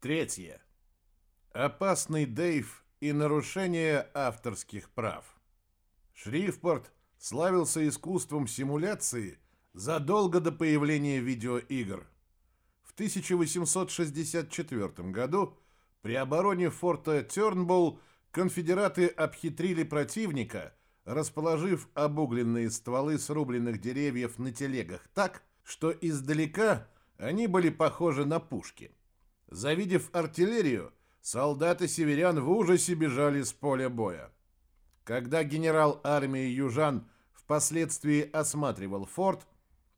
Третье. Опасный Дейв и нарушение авторских прав. Шрифпорт славился искусством симуляции задолго до появления видеоигр. В 1864 году при обороне форта Тёрнболл конфедераты обхитрили противника, расположив обугленные стволы срубленных деревьев на телегах так, что издалека они были похожи на пушки. Завидев артиллерию, солдаты северян в ужасе бежали с поля боя. Когда генерал армии южан впоследствии осматривал форт,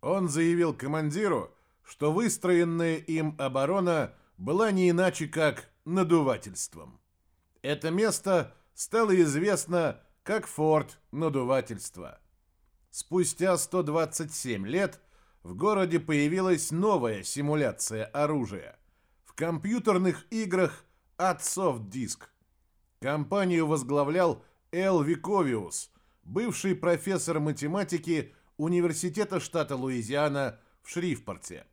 он заявил командиру, что выстроенная им оборона была не иначе как надувательством. Это место стало известно как форт надувательства. Спустя 127 лет в городе появилась новая симуляция оружия. Компьютерных играх отцов диск. Компанию возглавлял Эл Виковиус, бывший профессор математики Университета штата Луизиана в Шрифпорте.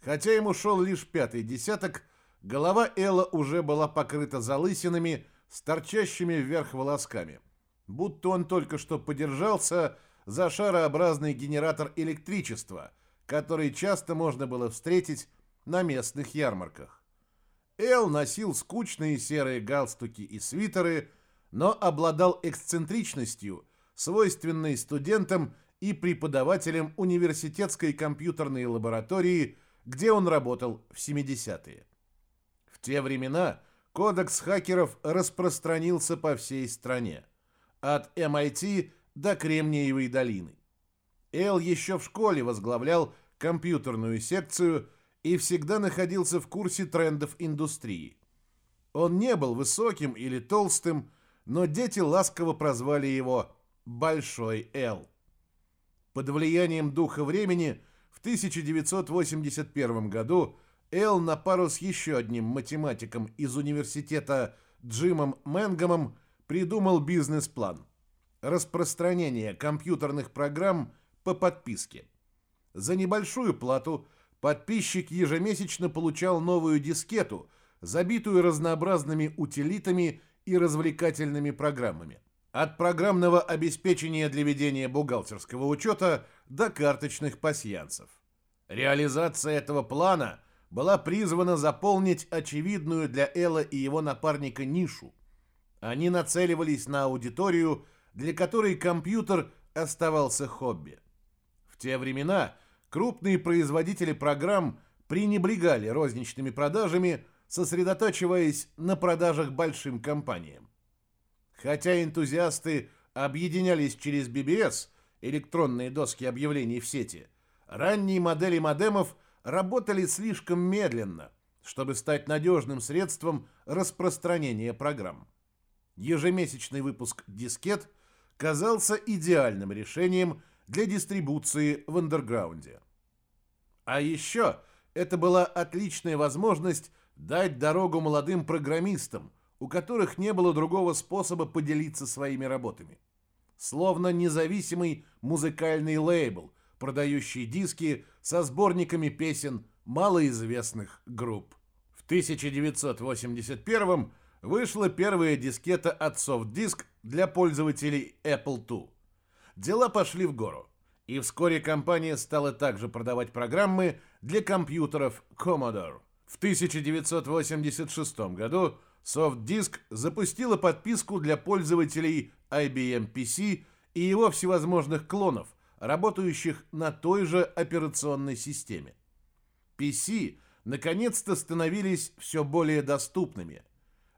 Хотя ему шел лишь пятый десяток, голова Элла уже была покрыта залысинами с торчащими вверх волосками. Будто он только что подержался за шарообразный генератор электричества, который часто можно было встретить на местных ярмарках. Эл носил скучные серые галстуки и свитеры, но обладал эксцентричностью, свойственной студентам и преподавателям университетской компьютерной лаборатории где он работал в 70-е. В те времена кодекс хакеров распространился по всей стране, от MIT до Кремниевой долины. Эл еще в школе возглавлял компьютерную секцию и всегда находился в курсе трендов индустрии. Он не был высоким или толстым, но дети ласково прозвали его «Большой Эл». Под влиянием духа времени – 1981 году Эл на пару с еще одним математиком из университета Джимом Мэнгомом придумал бизнес-план. Распространение компьютерных программ по подписке. За небольшую плату подписчик ежемесячно получал новую дискету, забитую разнообразными утилитами и развлекательными программами. От программного обеспечения для ведения бухгалтерского учета до карточных пасьянцев. Реализация этого плана была призвана заполнить очевидную для Элла и его напарника нишу. Они нацеливались на аудиторию, для которой компьютер оставался хобби. В те времена крупные производители программ пренебрегали розничными продажами, сосредотачиваясь на продажах большим компаниям. Хотя энтузиасты объединялись через BBS, электронные доски объявлений в сети, ранние модели модемов работали слишком медленно, чтобы стать надежным средством распространения программ. Ежемесячный выпуск дискет казался идеальным решением для дистрибуции в андерграунде. А еще это была отличная возможность дать дорогу молодым программистам, у которых не было другого способа поделиться своими работами. Словно независимый музыкальный лейбл, продающий диски со сборниками песен малоизвестных групп. В 1981 вышла первая дискета от SoftDisk для пользователей Apple II. Дела пошли в гору, и вскоре компания стала также продавать программы для компьютеров Commodore. В 1986 году SoftDisk запустила подписку для пользователей IBM PC и его всевозможных клонов, работающих на той же операционной системе. PC наконец-то становились все более доступными.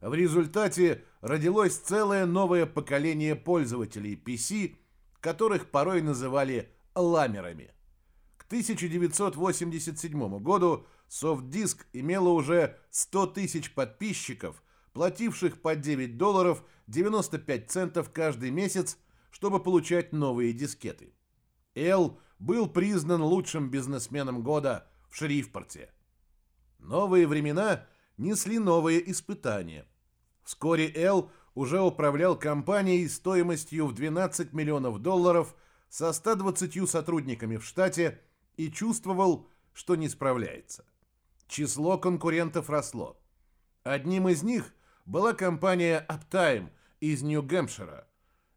В результате родилось целое новое поколение пользователей PC, которых порой называли ламерами. К 1987 году SoftDisk имела уже 100 тысяч подписчиков, плативших по 9 долларов 95 центов каждый месяц, чтобы получать новые дискеты. Эл был признан лучшим бизнесменом года в Шрифпорте. Новые времена несли новые испытания. Вскоре Эл уже управлял компанией стоимостью в 12 миллионов долларов со 120 сотрудниками в штате и чувствовал, что не справляется. Число конкурентов росло. Одним из них была компания Uptime из Нью-Гэмпшира.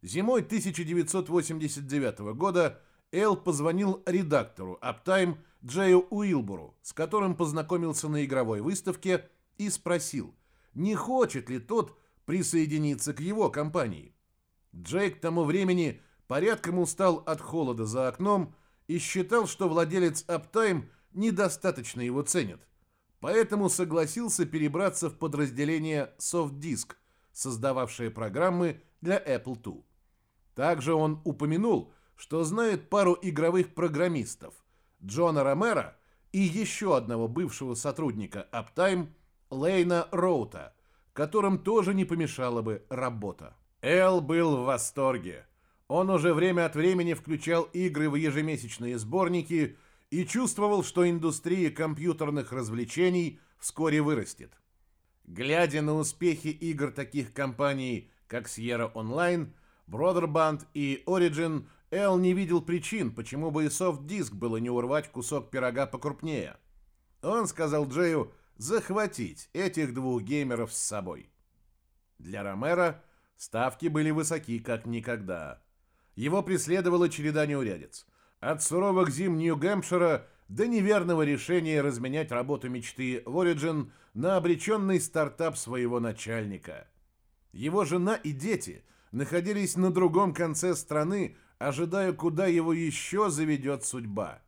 Зимой 1989 года Эл позвонил редактору Uptime Джею Уилбуру, с которым познакомился на игровой выставке, и спросил, не хочет ли тот присоединиться к его компании. Джей к тому времени порядком устал от холода за окном и считал, что владелец Uptime недостаточно его ценит. Поэтому согласился перебраться в подразделение SoftDisk, создававшее программы для Apple II. Также он упомянул, что знает пару игровых программистов – Джона Ромера и еще одного бывшего сотрудника Uptime Лейна Роута, которым тоже не помешала бы работа. Эл был в восторге. Он уже время от времени включал игры в ежемесячные сборники – и чувствовал, что индустрия компьютерных развлечений вскоре вырастет. Глядя на успехи игр таких компаний, как Sierra Online, Brotherband и Origin, Эл не видел причин, почему бы и Disk было не урвать кусок пирога покрупнее. Он сказал Джею захватить этих двух геймеров с собой. Для Ромера ставки были высоки как никогда. Его преследовала череда неурядиц. От суровых зим Нью-Гэмпшира до неверного решения разменять работу мечты в Origin на обреченный стартап своего начальника. Его жена и дети находились на другом конце страны, ожидая, куда его еще заведет судьба.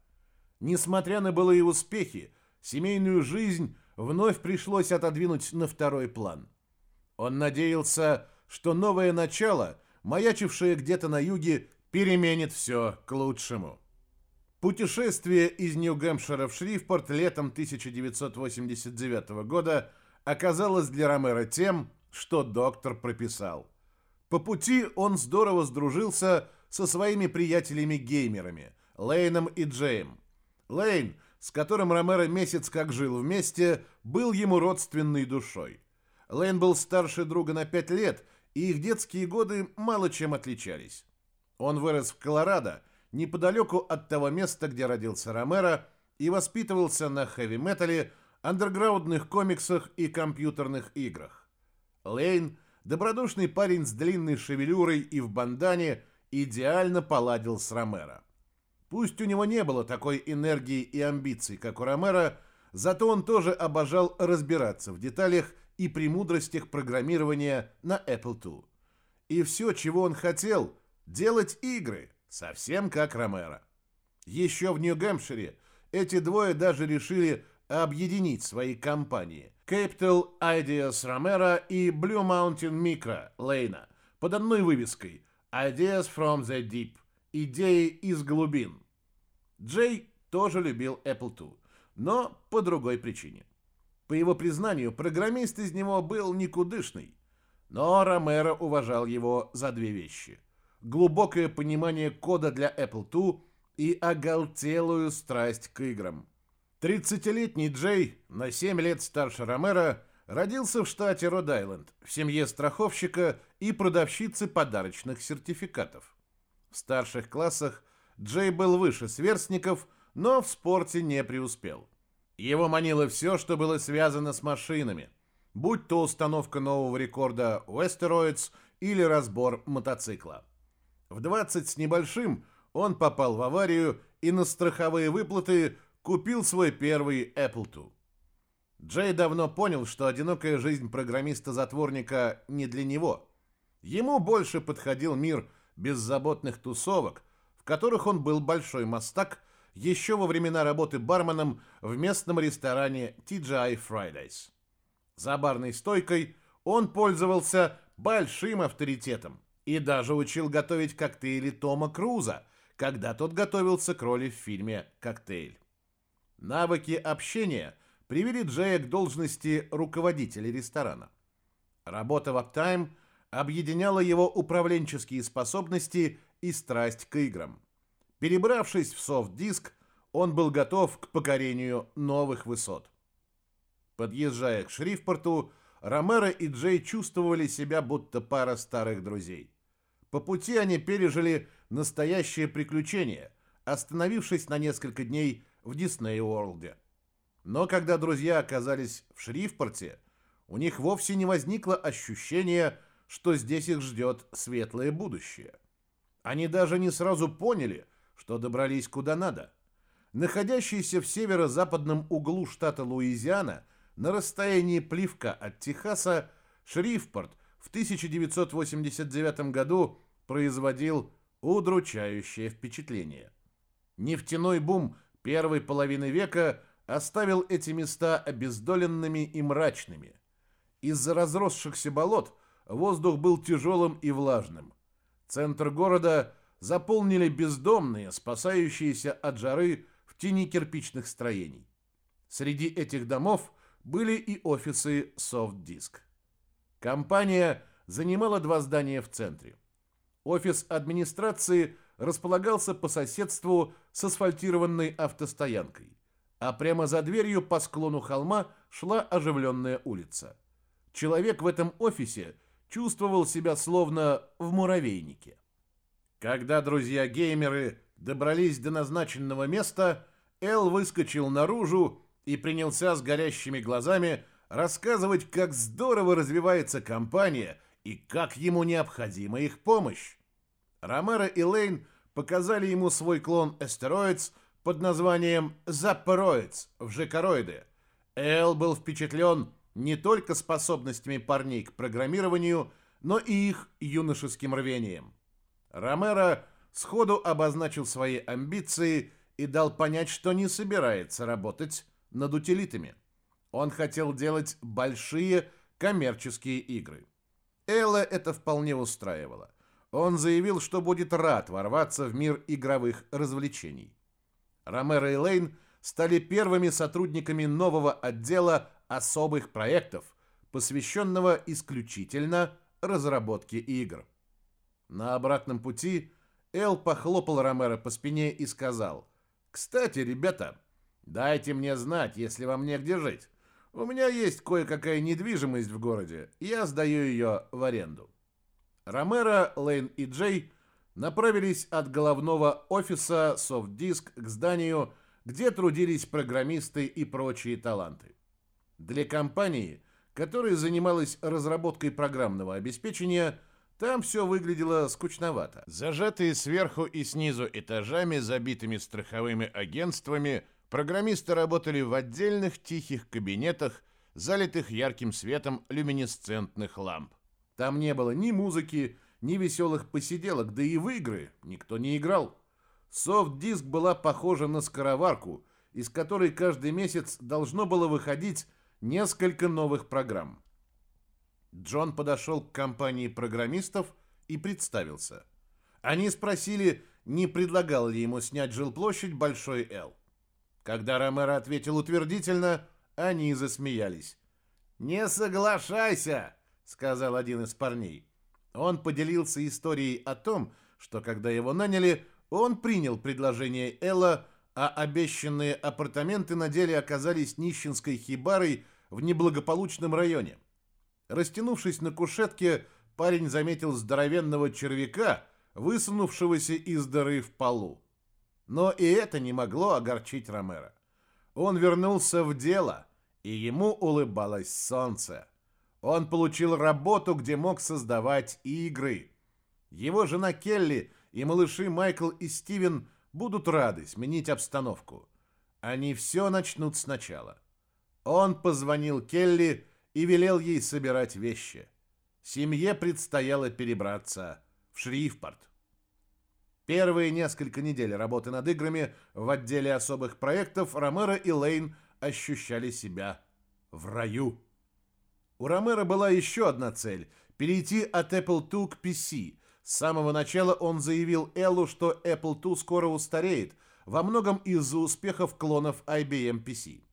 Несмотря на былые успехи, семейную жизнь вновь пришлось отодвинуть на второй план. Он надеялся, что новое начало, маячившее где-то на юге, переменит все к лучшему. Путешествие из Нью-Гэмпшира в Шрифпорт летом 1989 года оказалось для Ромера тем, что доктор прописал. По пути он здорово сдружился со своими приятелями-геймерами Лейном и Джейм. Лейн, с которым Ромеро месяц как жил вместе, был ему родственной душой. Лейн был старше друга на пять лет, и их детские годы мало чем отличались. Он вырос в Колорадо, неподалеку от того места, где родился Ромеро, и воспитывался на хэви-метале, андерграундных комиксах и компьютерных играх. Лейн, добродушный парень с длинной шевелюрой и в бандане, идеально поладил с Ромеро. Пусть у него не было такой энергии и амбиций, как у Ромеро, зато он тоже обожал разбираться в деталях и премудростях программирования на Apple II. И все, чего он хотел – делать игры – Совсем как Ромеро. Еще в Нью-Гэмпшире эти двое даже решили объединить свои компании Capital Ideas Romero и Blue Mountain Micro Лейна под одной вывеской Ideas from the Deep – идеи из глубин. Джей тоже любил Apple II, но по другой причине. По его признанию, программист из него был никудышный, но Ромеро уважал его за две вещи – глубокое понимание кода для Apple II и оголтелую страсть к играм. 30-летний Джей, на 7 лет старше Ромеро, родился в штате Род-Айленд, в семье страховщика и продавщицы подарочных сертификатов. В старших классах Джей был выше сверстников, но в спорте не преуспел. Его манило все, что было связано с машинами, будь то установка нового рекорда Westeroids или разбор мотоцикла. В 20 с небольшим он попал в аварию и на страховые выплаты купил свой первый Apple II. Джей давно понял, что одинокая жизнь программиста-затворника не для него. Ему больше подходил мир беззаботных тусовок, в которых он был большой мастак еще во времена работы барменом в местном ресторане TGI Fridays. За барной стойкой он пользовался большим авторитетом и даже учил готовить коктейли Тома Круза, когда тот готовился к роли в фильме «Коктейль». Навыки общения привели Джея к должности руководителя ресторана. Работа в Uptime объединяла его управленческие способности и страсть к играм. Перебравшись в софт-диск, он был готов к покорению новых высот. Подъезжая к Шрифпорту, Ромеро и Джей чувствовали себя будто пара старых друзей. По пути они пережили настоящее приключение, остановившись на несколько дней в Дисней Уорлде. Но когда друзья оказались в Шрифпорте, у них вовсе не возникло ощущения, что здесь их ждет светлое будущее. Они даже не сразу поняли, что добрались куда надо. Находящийся в северо-западном углу штата Луизиана, на расстоянии плевка от Техаса, Шрифпорт в 1989 году производил удручающее впечатление. Нефтяной бум первой половины века оставил эти места обездоленными и мрачными. Из-за разросшихся болот воздух был тяжелым и влажным. Центр города заполнили бездомные, спасающиеся от жары в тени кирпичных строений. Среди этих домов были и офисы Softdisk. Компания занимала два здания в центре. Офис администрации располагался по соседству с асфальтированной автостоянкой, а прямо за дверью по склону холма шла оживленная улица. Человек в этом офисе чувствовал себя словно в муравейнике. Когда друзья-геймеры добрались до назначенного места, Эл выскочил наружу и принялся с горящими глазами рассказывать, как здорово развивается компания и как ему необходима их помощь. Ромеро и Лейн показали ему свой клон Астероидс под названием Запороидс в Жекароиде. Эл был впечатлен не только способностями парней к программированию, но и их юношеским рвением. Ромеро сходу обозначил свои амбиции и дал понять, что не собирается работать над утилитами. Он хотел делать большие коммерческие игры. Элла это вполне устраивало. Он заявил, что будет рад ворваться в мир игровых развлечений. Ромеро и Лейн стали первыми сотрудниками нового отдела особых проектов, посвященного исключительно разработке игр. На обратном пути Эл похлопал Ромеро по спине и сказал, «Кстати, ребята, дайте мне знать, если вам негде жить. У меня есть кое-какая недвижимость в городе, я сдаю ее в аренду». Ромеро, Лейн и Джей направились от головного офиса SoftDisk к зданию, где трудились программисты и прочие таланты. Для компании, которая занималась разработкой программного обеспечения, там все выглядело скучновато. Зажатые сверху и снизу этажами, забитыми страховыми агентствами, программисты работали в отдельных тихих кабинетах, залитых ярким светом люминесцентных ламп. Там не было ни музыки, ни веселых посиделок, да и в игры никто не играл. Софт-диск была похожа на скороварку, из которой каждый месяц должно было выходить несколько новых программ. Джон подошел к компании программистов и представился. Они спросили, не предлагал ли ему снять жилплощадь Большой Л. Когда Ромеро ответил утвердительно, они засмеялись. «Не соглашайся!» — сказал один из парней. Он поделился историей о том, что когда его наняли, он принял предложение Элла а обещанные апартаменты на деле оказались нищенской хибарой в неблагополучном районе. Растянувшись на кушетке, парень заметил здоровенного червяка, высунувшегося из дыры в полу. Но и это не могло огорчить Ромера. Он вернулся в дело, и ему улыбалось солнце. Он получил работу, где мог создавать игры. Его жена Келли и малыши Майкл и Стивен – будут рады сменить обстановку. Они все начнут сначала. Он позвонил Келли и велел ей собирать вещи. Семье предстояло перебраться в Шрифпорт. Первые несколько недель работы над играми в отделе особых проектов Ромеро и Лейн ощущали себя в раю. У Ромеро была еще одна цель – перейти от Apple II к PC – с самого начала он заявил Эллу, что Apple II скоро устареет, во многом из-за успехов клонов IBM PC.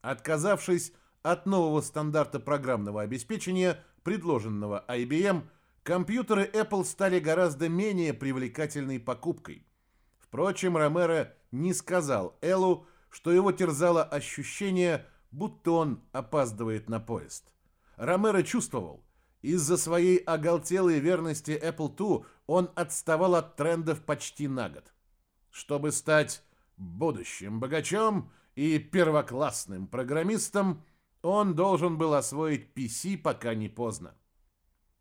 Отказавшись от нового стандарта программного обеспечения, предложенного IBM, компьютеры Apple стали гораздо менее привлекательной покупкой. Впрочем, Ромеро не сказал Эллу, что его терзало ощущение, будто он опаздывает на поезд. Ромеро чувствовал, из-за своей оголтелой верности Apple II он отставал от трендов почти на год. Чтобы стать будущим богачом и первоклассным программистом, Он должен был освоить PC, пока не поздно.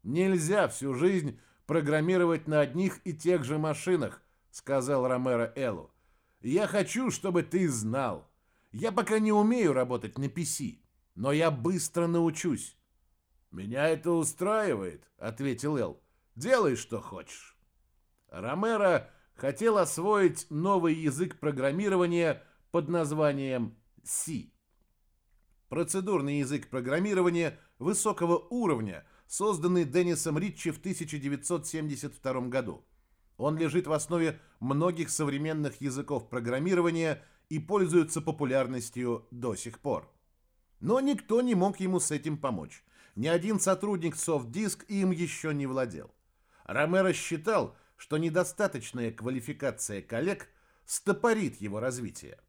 Нельзя всю жизнь программировать на одних и тех же машинах, сказал Ромеро Эллу. Я хочу, чтобы ты знал. Я пока не умею работать на PC, но я быстро научусь. Меня это устраивает, ответил Эл. Делай, что хочешь. Ромеро хотел освоить новый язык программирования под названием C. Процедурный язык программирования высокого уровня, созданный Деннисом Ритчи в 1972 году. Он лежит в основе многих современных языков программирования и пользуется популярностью до сих пор. Но никто не мог ему с этим помочь. Ни один сотрудник SoftDisk им еще не владел. Ромеро считал, что недостаточная квалификация коллег стопорит его развитие.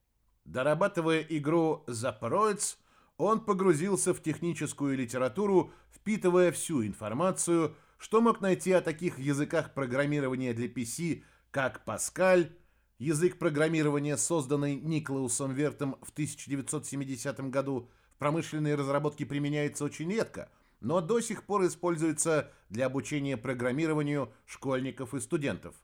Дорабатывая игру «Запороиц», он погрузился в техническую литературу, впитывая всю информацию, что мог найти о таких языках программирования для PC, как Pascal, язык программирования, созданный Николаусом Вертом в 1970 году, в промышленной разработке применяется очень редко, но до сих пор используется для обучения программированию школьников и студентов.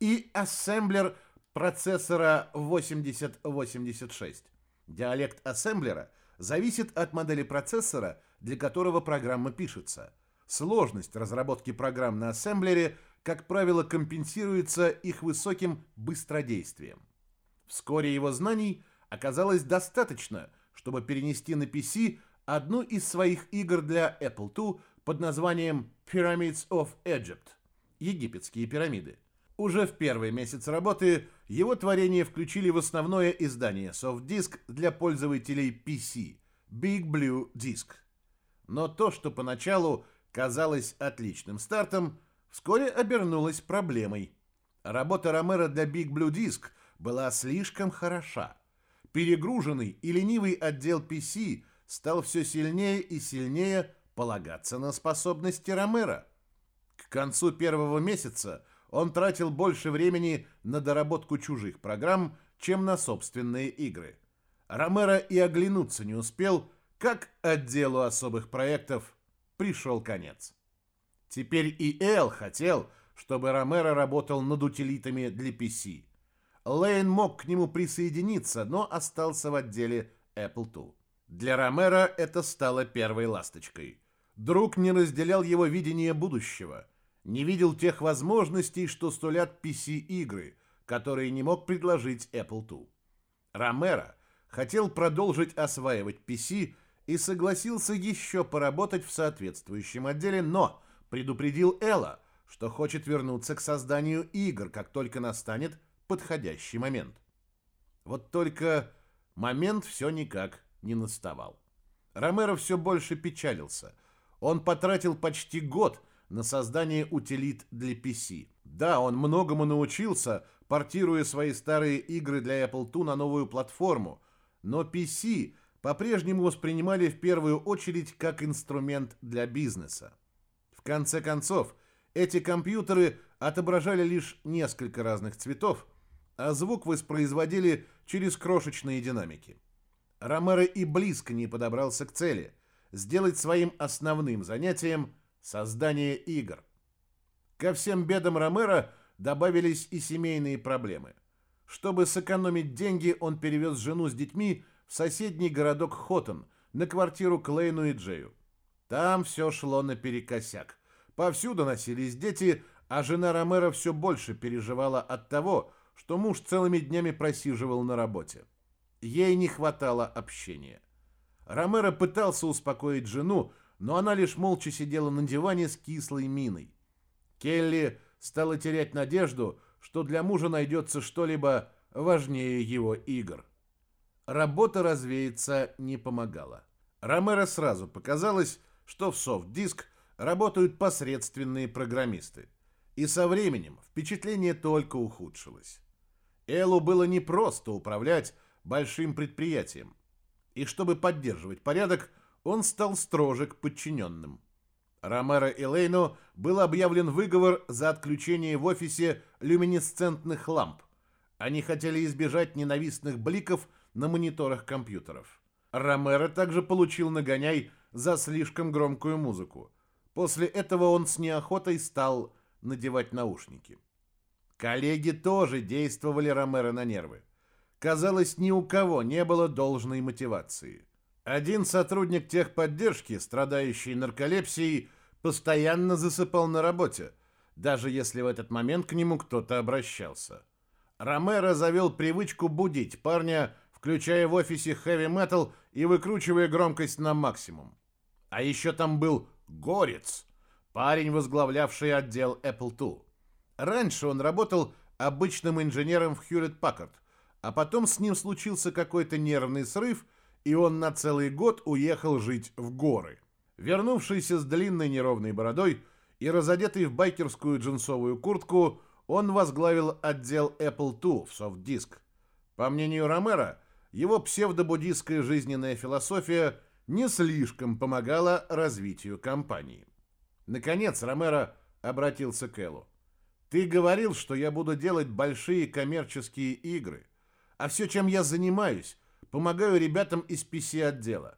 И ассемблер процессора 8086. Диалект ассемблера зависит от модели процессора, для которого программа пишется. Сложность разработки программ на ассемблере, как правило, компенсируется их высоким быстродействием. Вскоре его знаний оказалось достаточно, чтобы перенести на PC одну из своих игр для Apple II под названием Pyramids of Egypt – египетские пирамиды. Уже в первый месяц работы его творение включили в основное издание SoftDisk для пользователей PC – Big Blue Disk. Но то, что поначалу казалось отличным стартом, вскоре обернулось проблемой. Работа Ромеро для Big Blue Disk была слишком хороша. Перегруженный и ленивый отдел PC стал все сильнее и сильнее полагаться на способности Ромеро. К концу первого месяца он тратил больше времени на доработку чужих программ, чем на собственные игры. Ромеро и оглянуться не успел, как отделу особых проектов пришел конец. Теперь и Эл хотел, чтобы Ромеро работал над утилитами для PC. Лейн мог к нему присоединиться, но остался в отделе Apple II. Для Ромеро это стало первой ласточкой. Друг не разделял его видение будущего, не видел тех возможностей, что столят PC-игры, которые не мог предложить Apple II. Ромеро хотел продолжить осваивать PC и согласился еще поработать в соответствующем отделе, но предупредил Элла, что хочет вернуться к созданию игр, как только настанет подходящий момент. Вот только момент все никак не наставал. Ромеро все больше печалился. Он потратил почти год на создание утилит для PC. Да, он многому научился, портируя свои старые игры для Apple II на новую платформу, но PC по-прежнему воспринимали в первую очередь как инструмент для бизнеса. В конце концов, эти компьютеры отображали лишь несколько разных цветов, а звук воспроизводили через крошечные динамики. Ромеро и близко не подобрался к цели – сделать своим основным занятием создание игр. Ко всем бедам Ромеро добавились и семейные проблемы. Чтобы сэкономить деньги, он перевез жену с детьми в соседний городок Хоттон на квартиру Клейну и Джею. Там все шло наперекосяк. Повсюду носились дети, а жена Ромеро все больше переживала от того, что муж целыми днями просиживал на работе. Ей не хватало общения. Ромеро пытался успокоить жену, но она лишь молча сидела на диване с кислой миной. Келли стала терять надежду, что для мужа найдется что-либо важнее его игр. Работа развеяться не помогала. Ромеро сразу показалось, что в софт-диск работают посредственные программисты. И со временем впечатление только ухудшилось. Эллу было непросто управлять большим предприятием. И чтобы поддерживать порядок, он стал строже к подчиненным. Ромеро и Лейну был объявлен выговор за отключение в офисе люминесцентных ламп. Они хотели избежать ненавистных бликов на мониторах компьютеров. Ромеро также получил нагоняй за слишком громкую музыку. После этого он с неохотой стал надевать наушники. Коллеги тоже действовали Ромеро на нервы. Казалось, ни у кого не было должной мотивации. Один сотрудник техподдержки, страдающий нарколепсией, постоянно засыпал на работе, даже если в этот момент к нему кто-то обращался. Ромеро завел привычку будить парня, включая в офисе хэви-метал и выкручивая громкость на максимум. А еще там был Горец, парень, возглавлявший отдел Apple II. Раньше он работал обычным инженером в Hewlett Packard, а потом с ним случился какой-то нервный срыв, и он на целый год уехал жить в горы. Вернувшийся с длинной неровной бородой и разодетый в байкерскую джинсовую куртку, он возглавил отдел Apple II в софт-диск. По мнению Ромера, его псевдобуддистская жизненная философия не слишком помогала развитию компании. Наконец Ромеро обратился к Эллу. «Ты говорил, что я буду делать большие коммерческие игры, а все, чем я занимаюсь, помогаю ребятам из PC-отдела.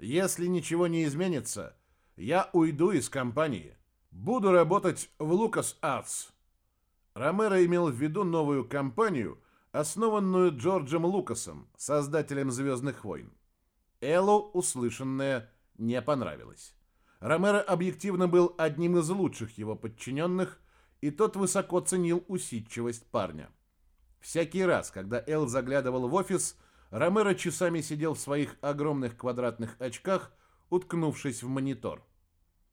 Если ничего не изменится, я уйду из компании. Буду работать в Lucas Arts. Ромеро имел в виду новую компанию, основанную Джорджем Лукасом, создателем «Звездных войн». Эллу услышанное не понравилось. Ромеро объективно был одним из лучших его подчиненных, и тот высоко ценил усидчивость парня. Всякий раз, когда Эл заглядывал в офис, Ромеро часами сидел в своих огромных квадратных очках, уткнувшись в монитор.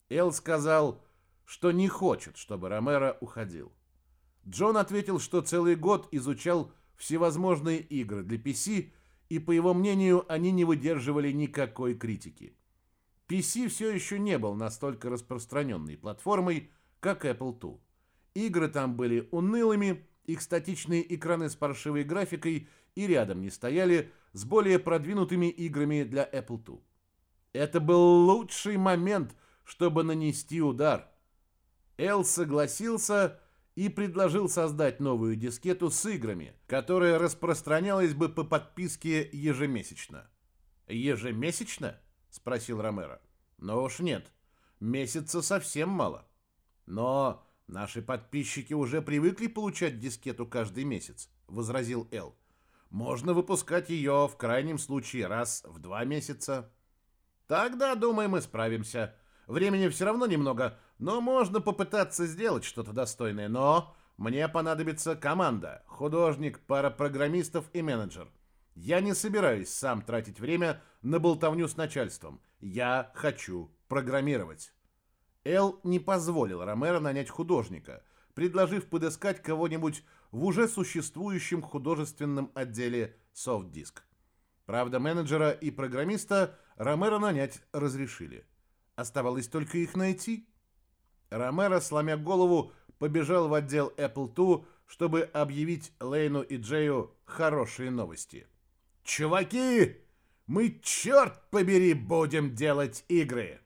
Эл сказал, что не хочет, чтобы Ромеро уходил. Джон ответил, что целый год изучал всевозможные игры для PC, и, по его мнению, они не выдерживали никакой критики. PC все еще не был настолько распространенной платформой, как Apple II. Игры там были унылыми, их статичные экраны с паршивой графикой и рядом не стояли с более продвинутыми играми для Apple II. Это был лучший момент, чтобы нанести удар. Эл согласился и предложил создать новую дискету с играми, которая распространялась бы по подписке ежемесячно. «Ежемесячно?» — спросил Ромеро. «Но уж нет, месяца совсем мало. Но наши подписчики уже привыкли получать дискету каждый месяц», — возразил Эл. Можно выпускать ее в крайнем случае раз в два месяца. Тогда, думаю, мы справимся. Времени все равно немного, но можно попытаться сделать что-то достойное. Но мне понадобится команда, художник, пара программистов и менеджер. Я не собираюсь сам тратить время на болтовню с начальством. Я хочу программировать. Эл не позволил Ромеро нанять художника, предложив подыскать кого-нибудь в уже существующем художественном отделе SoftDisk. Правда, менеджера и программиста Ромеро нанять разрешили. Оставалось только их найти. Ромеро, сломя голову, побежал в отдел Apple II, чтобы объявить Лейну и Джею хорошие новости. «Чуваки, мы, черт побери, будем делать игры!»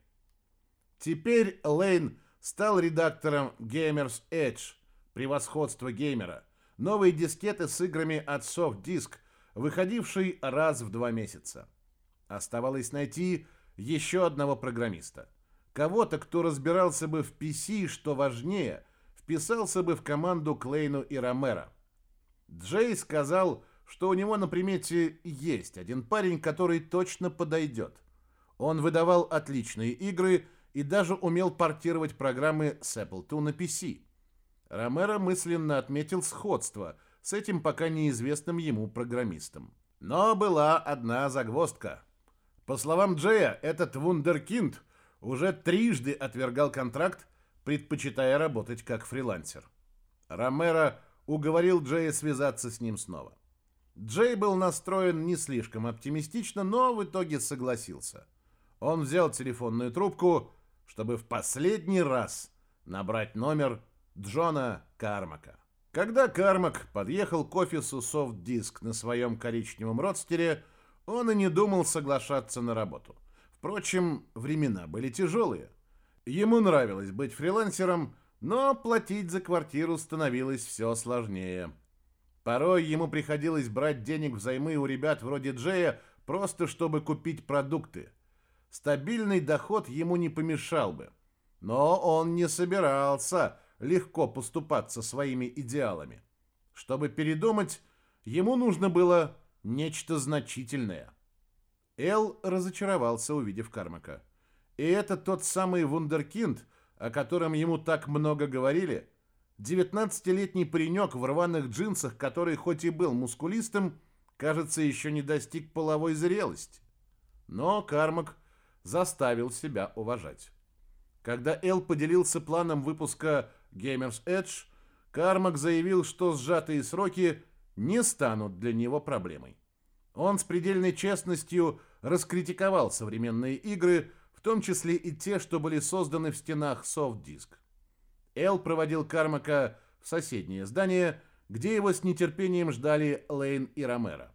Теперь Лейн стал редактором Gamers Edge, превосходство геймера, новые дискеты с играми от Soft Disk, выходивший раз в два месяца. Оставалось найти еще одного программиста. Кого-то, кто разбирался бы в PC, что важнее, вписался бы в команду Клейну и Ромеро. Джей сказал, что у него на примете есть один парень, который точно подойдет. Он выдавал отличные игры и даже умел портировать программы с Apple II на PC. Ромеро мысленно отметил сходство с этим пока неизвестным ему программистом. Но была одна загвоздка. По словам Джея, этот вундеркинд уже трижды отвергал контракт, предпочитая работать как фрилансер. Ромеро уговорил Джея связаться с ним снова. Джей был настроен не слишком оптимистично, но в итоге согласился. Он взял телефонную трубку, чтобы в последний раз набрать номер Джона Кармака. Когда Кармак подъехал к офису Disk на своем коричневом родстере, он и не думал соглашаться на работу. Впрочем, времена были тяжелые. Ему нравилось быть фрилансером, но платить за квартиру становилось все сложнее. Порой ему приходилось брать денег взаймы у ребят вроде Джея просто чтобы купить продукты. Стабильный доход ему не помешал бы. Но он не собирался легко поступаться своими идеалами. Чтобы передумать, ему нужно было нечто значительное. Эл разочаровался, увидев Кармака. И это тот самый вундеркинд, о котором ему так много говорили. 19-летний паренек в рваных джинсах, который хоть и был мускулистым, кажется, еще не достиг половой зрелости. Но Кармак заставил себя уважать. Когда Эл поделился планом выпуска Gamers Edge, Кармак заявил, что сжатые сроки не станут для него проблемой. Он с предельной честностью раскритиковал современные игры, в том числе и те, что были созданы в стенах Disk. Эл проводил Кармака в соседнее здание, где его с нетерпением ждали Лейн и Ромеро.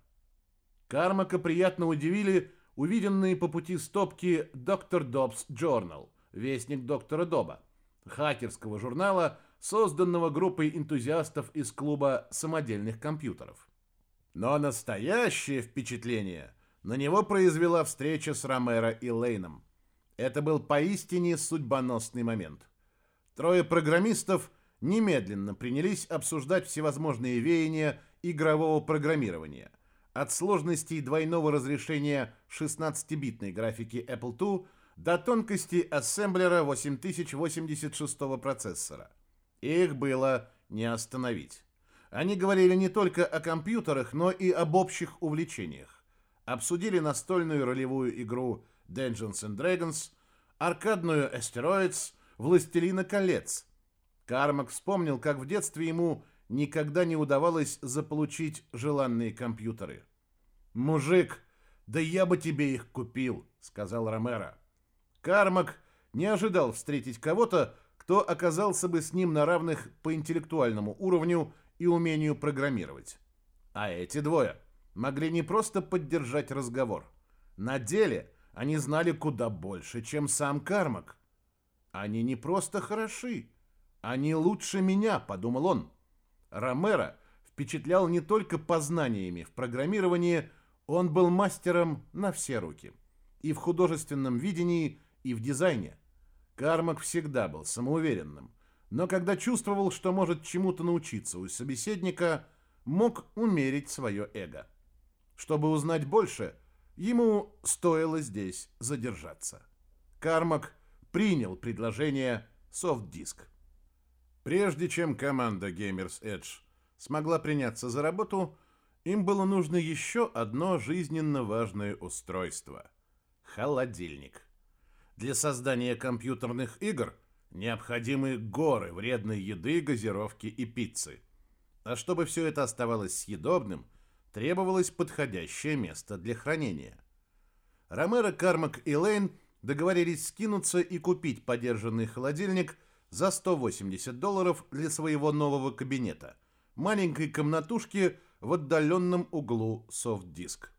Кармака приятно удивили увиденные по пути стопки «Доктор Добс Journal», вестник доктора Доба, хакерского журнала, созданного группой энтузиастов из клуба самодельных компьютеров. Но настоящее впечатление на него произвела встреча с Ромеро и Лейном. Это был поистине судьбоносный момент. Трое программистов немедленно принялись обсуждать всевозможные веяния игрового программирования. От сложностей двойного разрешения 16-битной графики Apple II до тонкости ассемблера 8086 процессора. Их было не остановить. Они говорили не только о компьютерах, но и об общих увлечениях. Обсудили настольную ролевую игру Dungeons and Dragons, аркадную Asteroids, Властелина колец. Кармак вспомнил, как в детстве ему никогда не удавалось заполучить желанные компьютеры. «Мужик, да я бы тебе их купил», — сказал Ромеро. Кармак не ожидал встретить кого-то, кто оказался бы с ним на равных по интеллектуальному уровню и умению программировать. А эти двое могли не просто поддержать разговор. На деле они знали куда больше, чем сам Кармак. Они не просто хороши, они лучше меня, подумал он. Ромеро впечатлял не только познаниями в программировании, он был мастером на все руки. И в художественном видении, и в дизайне. Кармак всегда был самоуверенным, но когда чувствовал, что может чему-то научиться у собеседника, мог умерить свое эго. Чтобы узнать больше, ему стоило здесь задержаться. Кармак принял предложение софт-диск. Прежде чем команда Gamers Edge смогла приняться за работу, им было нужно еще одно жизненно важное устройство – холодильник. Для создания компьютерных игр необходимы горы вредной еды, газировки и пиццы. А чтобы все это оставалось съедобным, требовалось подходящее место для хранения. Ромеро, Кармак и Лейн договорились скинуться и купить подержанный холодильник за 180 долларов для своего нового кабинета, маленькой комнатушки в отдаленном углу софт-диск.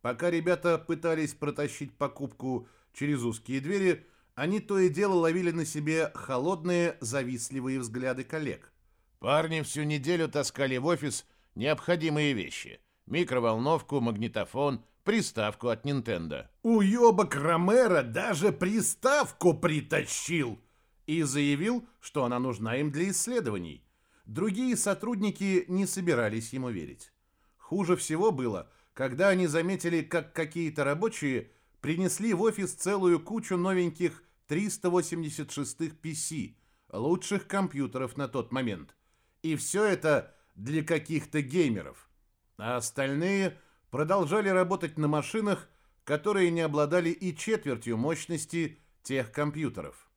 Пока ребята пытались протащить покупку через узкие двери, они то и дело ловили на себе холодные, завистливые взгляды коллег. Парни всю неделю таскали в офис необходимые вещи. Микроволновку, магнитофон, приставку от Nintendo. Уёбок Ромеро даже приставку притащил! И заявил, что она нужна им для исследований. Другие сотрудники не собирались ему верить. Хуже всего было, когда они заметили, как какие-то рабочие принесли в офис целую кучу новеньких 386-х PC, лучших компьютеров на тот момент. И все это для каких-то геймеров. А остальные продолжали работать на машинах, которые не обладали и четвертью мощности тех компьютеров.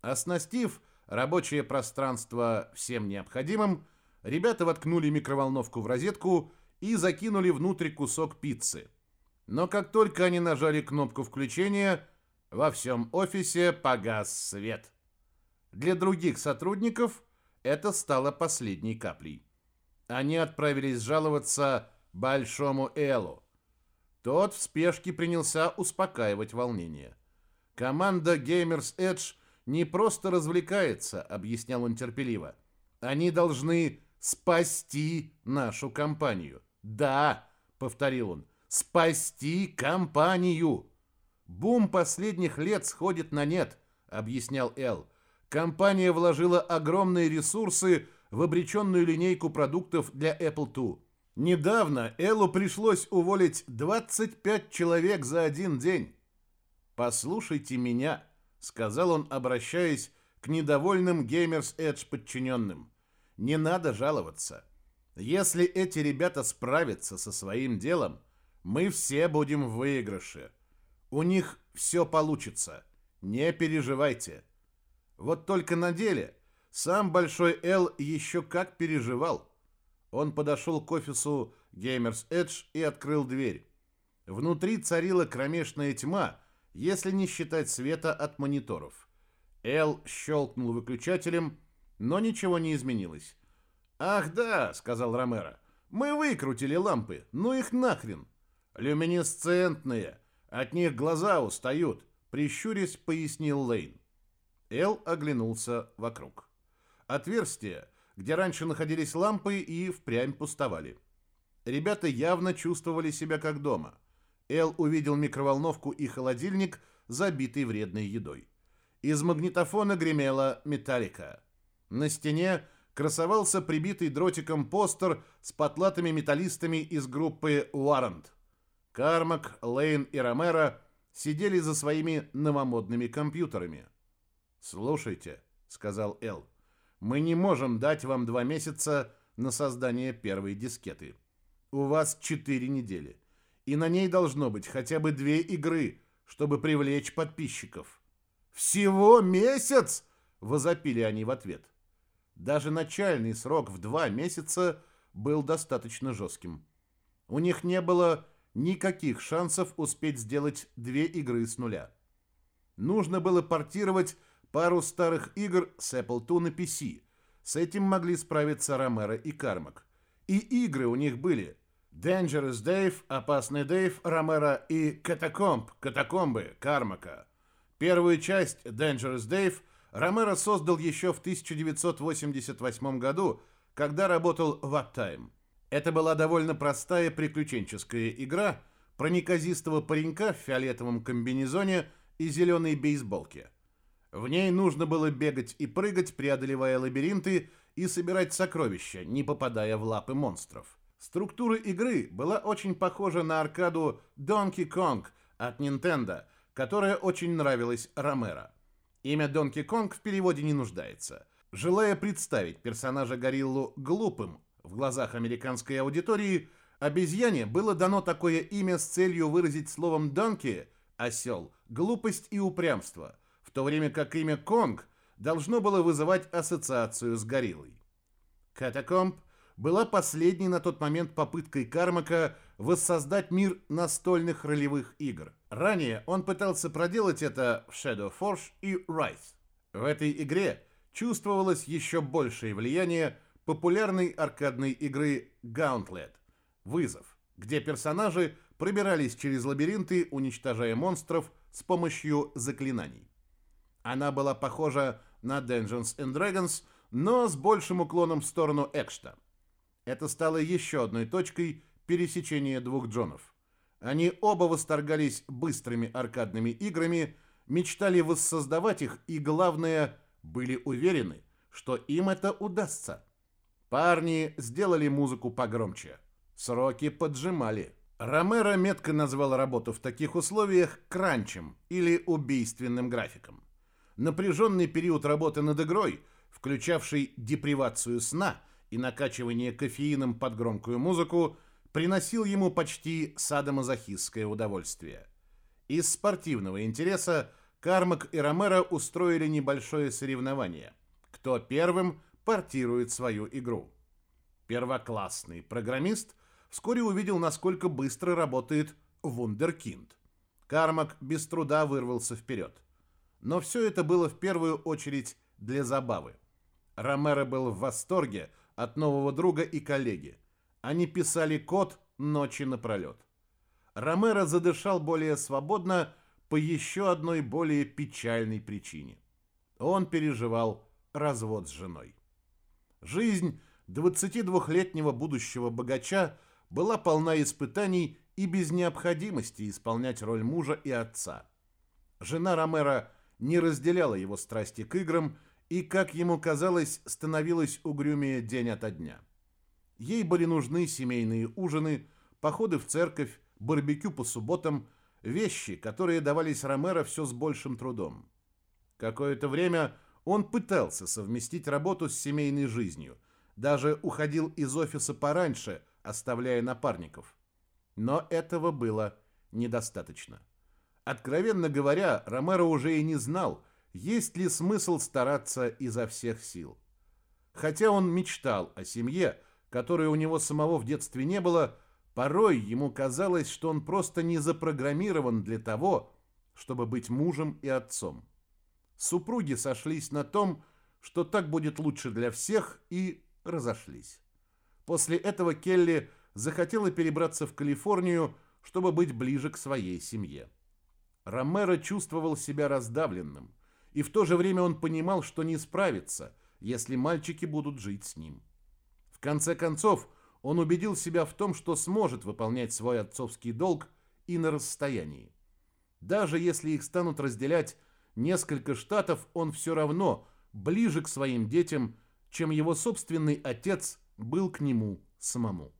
Оснастив рабочее пространство всем необходимым, ребята воткнули микроволновку в розетку и закинули внутрь кусок пиццы – но как только они нажали кнопку включения, во всем офисе погас свет. Для других сотрудников это стало последней каплей. Они отправились жаловаться Большому Элу. Тот в спешке принялся успокаивать волнение. Команда Gamers Edge не просто развлекается, объяснял он терпеливо. Они должны спасти нашу компанию. Да, повторил он, спасти компанию. Бум последних лет сходит на нет, объяснял Эл. Компания вложила огромные ресурсы в обреченную линейку продуктов для Apple II. Недавно Эллу пришлось уволить 25 человек за один день. «Послушайте меня», — сказал он, обращаясь к недовольным Gamers Edge подчиненным. «Не надо жаловаться. Если эти ребята справятся со своим делом, мы все будем в выигрыше. У них все получится. Не переживайте. Вот только на деле сам Большой Эл еще как переживал. Он подошел к офису Gamers Edge и открыл дверь. Внутри царила кромешная тьма, если не считать света от мониторов. Эл щелкнул выключателем, но ничего не изменилось. «Ах да», — сказал Ромеро, — «мы выкрутили лампы, ну их нахрен. Люминесцентные, от них глаза устают», — прищурясь, пояснил Лейн. Эл оглянулся вокруг. Отверстия, где раньше находились лампы, и впрямь пустовали. Ребята явно чувствовали себя как дома. Эл увидел микроволновку и холодильник, забитый вредной едой. Из магнитофона гремела металлика. На стене красовался прибитый дротиком постер с потлатыми металлистами из группы Warrant. Кармак, Лейн и Ромеро сидели за своими новомодными компьютерами. «Слушайте», — сказал Эл, — «мы не можем дать вам два месяца на создание первой дискеты. У вас четыре недели, и на ней должно быть хотя бы две игры, чтобы привлечь подписчиков». «Всего месяц?» — возопили они в ответ. Даже начальный срок в два месяца был достаточно жестким. У них не было никаких шансов успеть сделать две игры с нуля. Нужно было портировать пару старых игр с Apple II на PC. С этим могли справиться Ромеро и Кармак. И игры у них были. Dangerous Dave, Опасный Дэйв, Ромеро и Катакомб, Катакомбы, Кармака. Первую часть Dangerous Dave – Ромеро создал еще в 1988 году, когда работал в Uptime. Это была довольно простая приключенческая игра про неказистого паренька в фиолетовом комбинезоне и зеленой бейсболке. В ней нужно было бегать и прыгать, преодолевая лабиринты и собирать сокровища, не попадая в лапы монстров. Структура игры была очень похожа на аркаду Donkey Kong от Nintendo, которая очень нравилась Ромеро. Имя Донки Конг в переводе не нуждается. Желая представить персонажа гориллу глупым в глазах американской аудитории, обезьяне было дано такое имя с целью выразить словом «донки» – осел, глупость и упрямство, в то время как имя Конг должно было вызывать ассоциацию с гориллой. Катакомб была последней на тот момент попыткой Кармака воссоздать мир настольных ролевых игр. Ранее он пытался проделать это в Shadow Forge и Rise. В этой игре чувствовалось еще большее влияние популярной аркадной игры Gauntlet – «Вызов», где персонажи пробирались через лабиринты, уничтожая монстров с помощью заклинаний. Она была похожа на Dungeons and Dragons, но с большим уклоном в сторону экшта. Это стало еще одной точкой пересечения двух Джонов. Они оба восторгались быстрыми аркадными играми, мечтали воссоздавать их и, главное, были уверены, что им это удастся. Парни сделали музыку погромче. Сроки поджимали. Ромеро метко назвал работу в таких условиях кранчем или убийственным графиком. Напряженный период работы над игрой, включавший депривацию сна и накачивание кофеином под громкую музыку, приносил ему почти садомазохистское удовольствие. Из спортивного интереса Кармак и Ромеро устроили небольшое соревнование. Кто первым портирует свою игру. Первоклассный программист вскоре увидел, насколько быстро работает Вундеркинд. Кармак без труда вырвался вперед. Но все это было в первую очередь для забавы. Ромеро был в восторге от нового друга и коллеги. Они писали код ночи напролет. Ромеро задышал более свободно по еще одной более печальной причине. Он переживал развод с женой. Жизнь 22-летнего будущего богача была полна испытаний и без необходимости исполнять роль мужа и отца. Жена Ромера не разделяла его страсти к играм и, как ему казалось, становилась угрюмее день ото дня. Ей были нужны семейные ужины, походы в церковь, барбекю по субботам, вещи, которые давались Ромеро все с большим трудом. Какое-то время он пытался совместить работу с семейной жизнью, даже уходил из офиса пораньше, оставляя напарников. Но этого было недостаточно. Откровенно говоря, Ромеро уже и не знал, есть ли смысл стараться изо всех сил. Хотя он мечтал о семье, которой у него самого в детстве не было, порой ему казалось, что он просто не запрограммирован для того, чтобы быть мужем и отцом. Супруги сошлись на том, что так будет лучше для всех, и разошлись. После этого Келли захотела перебраться в Калифорнию, чтобы быть ближе к своей семье. Ромеро чувствовал себя раздавленным, и в то же время он понимал, что не справится, если мальчики будут жить с ним. В конце концов, он убедил себя в том, что сможет выполнять свой отцовский долг и на расстоянии. Даже если их станут разделять несколько штатов, он все равно ближе к своим детям, чем его собственный отец был к нему самому.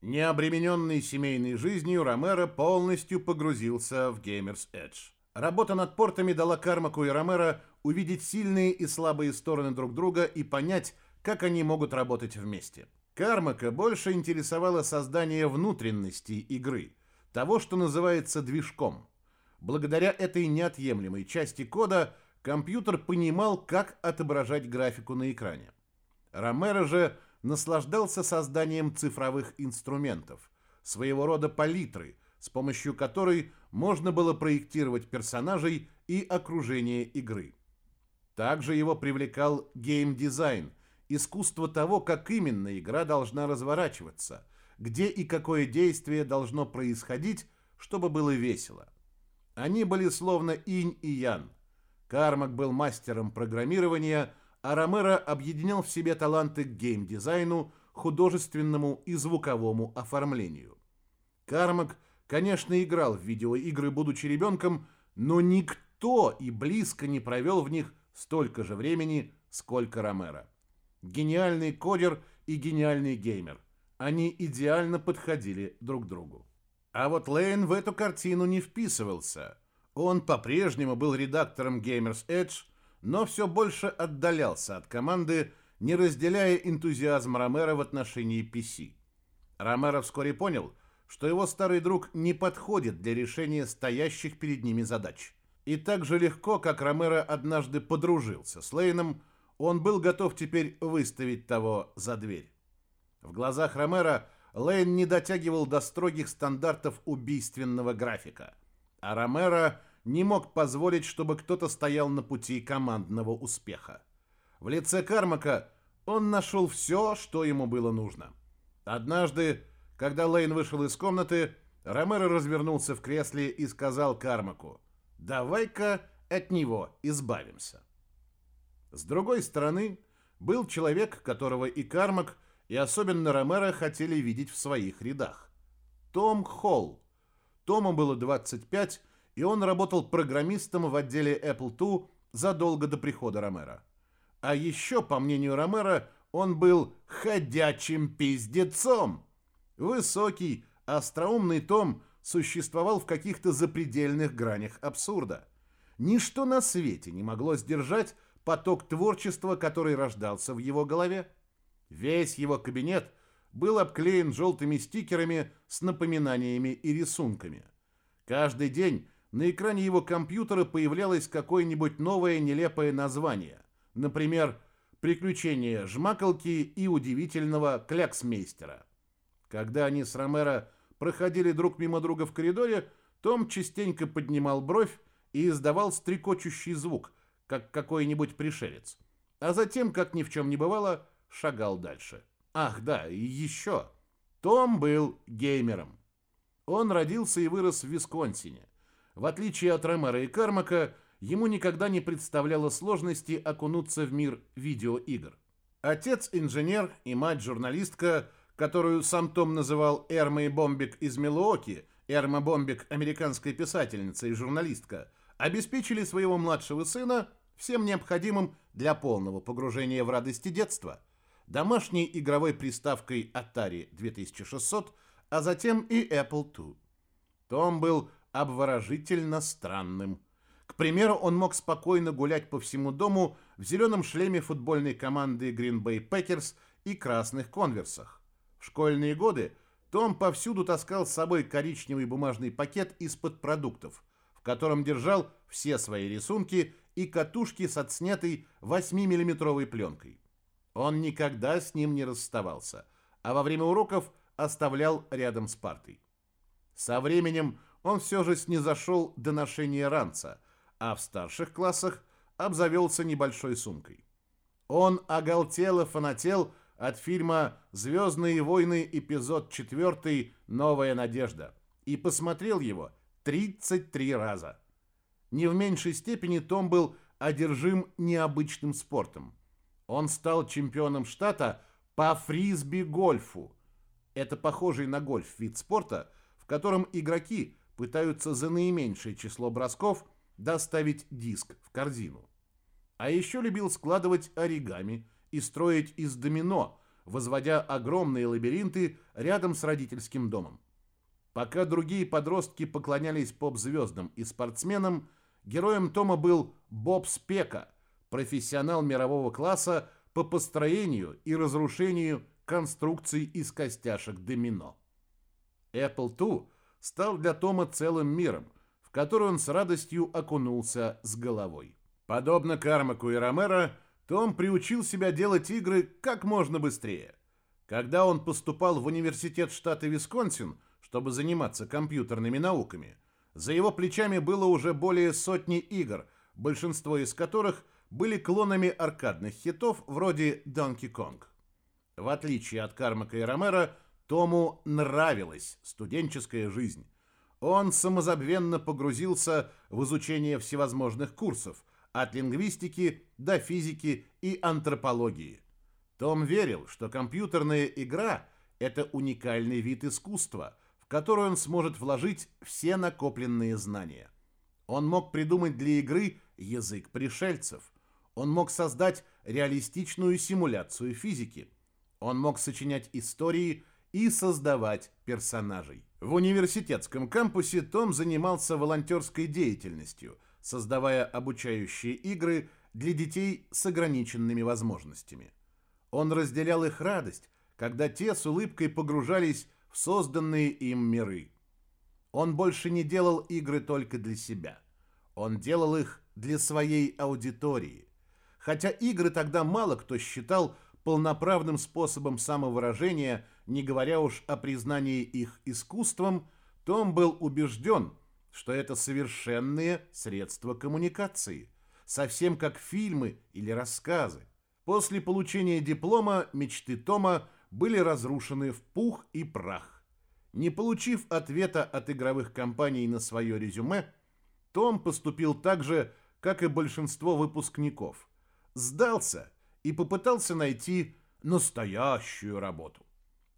Необремененный семейной жизнью, Ромеро полностью погрузился в Gamers Edge. Работа над портами дала Кармаку и Ромеро увидеть сильные и слабые стороны друг друга и понять, как они могут работать вместе. Кармака больше интересовало создание внутренности игры, того, что называется движком. Благодаря этой неотъемлемой части кода компьютер понимал, как отображать графику на экране. Ромеро же наслаждался созданием цифровых инструментов, своего рода палитры, с помощью которой можно было проектировать персонажей и окружение игры. Также его привлекал геймдизайн, искусство того, как именно игра должна разворачиваться, где и какое действие должно происходить, чтобы было весело. Они были словно инь и ян. Кармак был мастером программирования, а Ромеро объединял в себе таланты к геймдизайну, художественному и звуковому оформлению. Кармак, конечно, играл в видеоигры, будучи ребенком, но никто и близко не провел в них столько же времени, сколько Ромеро. Гениальный кодер и гениальный геймер. Они идеально подходили друг другу. А вот Лейн в эту картину не вписывался. Он по-прежнему был редактором Gamers Edge, но все больше отдалялся от команды, не разделяя энтузиазм Ромеро в отношении PC. Ромеро вскоре понял, что его старый друг не подходит для решения стоящих перед ними задач. И так же легко, как Ромеро однажды подружился с Лейном, он был готов теперь выставить того за дверь. В глазах Ромеро Лейн не дотягивал до строгих стандартов убийственного графика, а Ромеро не мог позволить, чтобы кто-то стоял на пути командного успеха. В лице Кармака он нашел все, что ему было нужно. Однажды, когда Лейн вышел из комнаты, Ромеро развернулся в кресле и сказал Кармаку, «Давай-ка от него избавимся». С другой стороны, был человек, которого и Кармак, и особенно Ромеро хотели видеть в своих рядах. Том Холл. Тому было 25, и он работал программистом в отделе Apple II задолго до прихода Ромеро. А еще, по мнению Ромеро, он был ходячим пиздецом. Высокий, остроумный Том существовал в каких-то запредельных гранях абсурда. Ничто на свете не могло сдержать поток творчества, который рождался в его голове. Весь его кабинет был обклеен желтыми стикерами с напоминаниями и рисунками. Каждый день на экране его компьютера появлялось какое-нибудь новое нелепое название. Например, «Приключения жмакалки и удивительного кляксмейстера». Когда они с Ромеро проходили друг мимо друга в коридоре, том частенько поднимал бровь и издавал стрекочущий звук, как какой-нибудь пришелец. А затем, как ни в чем не бывало, шагал дальше. Ах, да, и еще. Том был геймером. Он родился и вырос в Висконсине. В отличие от Ромера и Кармака, ему никогда не представляло сложности окунуться в мир видеоигр. Отец инженер и мать журналистка которую сам Том называл Эрмой Бомбик из Милуоки, Эрма Бомбик, американская писательница и журналистка, обеспечили своего младшего сына всем необходимым для полного погружения в радости детства, домашней игровой приставкой Atari 2600, а затем и Apple II. Том был обворожительно странным. К примеру, он мог спокойно гулять по всему дому в зеленом шлеме футбольной команды Green Bay Packers и красных конверсах. В школьные годы том повсюду таскал с собой коричневый бумажный пакет из-под продуктов, в котором держал все свои рисунки и катушки с отснятой 8-миллиметровой пленкой. Он никогда с ним не расставался, а во время уроков оставлял рядом с партой. Со временем он все же снизошел до ношения ранца, а в старших классах обзавелся небольшой сумкой. Он оголтело фанател от фильма «Звездные войны. Эпизод 4. Новая надежда» и посмотрел его 33 раза. Не в меньшей степени Том был одержим необычным спортом. Он стал чемпионом штата по фрисби-гольфу. Это похожий на гольф вид спорта, в котором игроки пытаются за наименьшее число бросков доставить диск в корзину. А еще любил складывать оригами и строить из домино, возводя огромные лабиринты рядом с родительским домом. Пока другие подростки поклонялись поп-звездам и спортсменам, героем Тома был Боб Спека, профессионал мирового класса по построению и разрушению конструкций из костяшек домино. Apple II стал для Тома целым миром, в который он с радостью окунулся с головой. Подобно Кармаку и Ромеро, том приучил себя делать игры как можно быстрее. Когда он поступал в университет штата Висконсин, чтобы заниматься компьютерными науками, за его плечами было уже более сотни игр, большинство из которых были клонами аркадных хитов вроде Donkey Kong. В отличие от Кармака и Ромеро, Тому нравилась студенческая жизнь. Он самозабвенно погрузился в изучение всевозможных курсов, от лингвистики до физики и антропологии. Том верил, что компьютерная игра – это уникальный вид искусства, в который он сможет вложить все накопленные знания. Он мог придумать для игры язык пришельцев. Он мог создать реалистичную симуляцию физики. Он мог сочинять истории и создавать персонажей. В университетском кампусе Том занимался волонтерской деятельностью, создавая обучающие игры для детей с ограниченными возможностями. Он разделял их радость, когда те с улыбкой погружались в созданные им миры. Он больше не делал игры только для себя. Он делал их для своей аудитории. Хотя игры тогда мало кто считал полноправным способом самовыражения, не говоря уж о признании их искусством, Том был убежден, что это совершенные средства коммуникации, совсем как фильмы или рассказы. После получения диплома мечты Тома были разрушены в пух и прах. Не получив ответа от игровых компаний на свое резюме, том поступил так же, как и большинство выпускников. Сдался и попытался найти настоящую работу.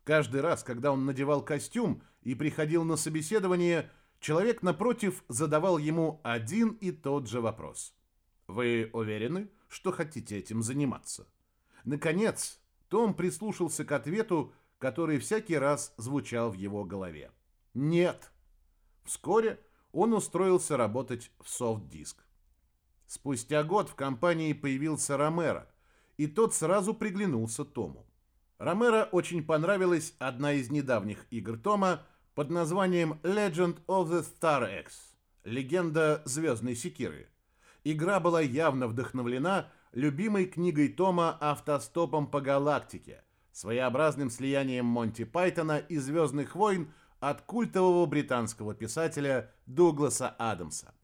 Каждый раз, когда он надевал костюм и приходил на собеседование, человек напротив задавал ему один и тот же вопрос. «Вы уверены, что хотите этим заниматься?» Наконец, Том прислушался к ответу, который всякий раз звучал в его голове. «Нет». Вскоре он устроился работать в софт-диск. Спустя год в компании появился Ромеро, и тот сразу приглянулся Тому. Ромеро очень понравилась одна из недавних игр Тома под названием Legend of the Star X – Легенда Звездной Секиры. Игра была явно вдохновлена любимой книгой Тома «Автостопом по галактике», своеобразным слиянием Монти Пайтона и «Звездных войн» от культового британского писателя Дугласа Адамса.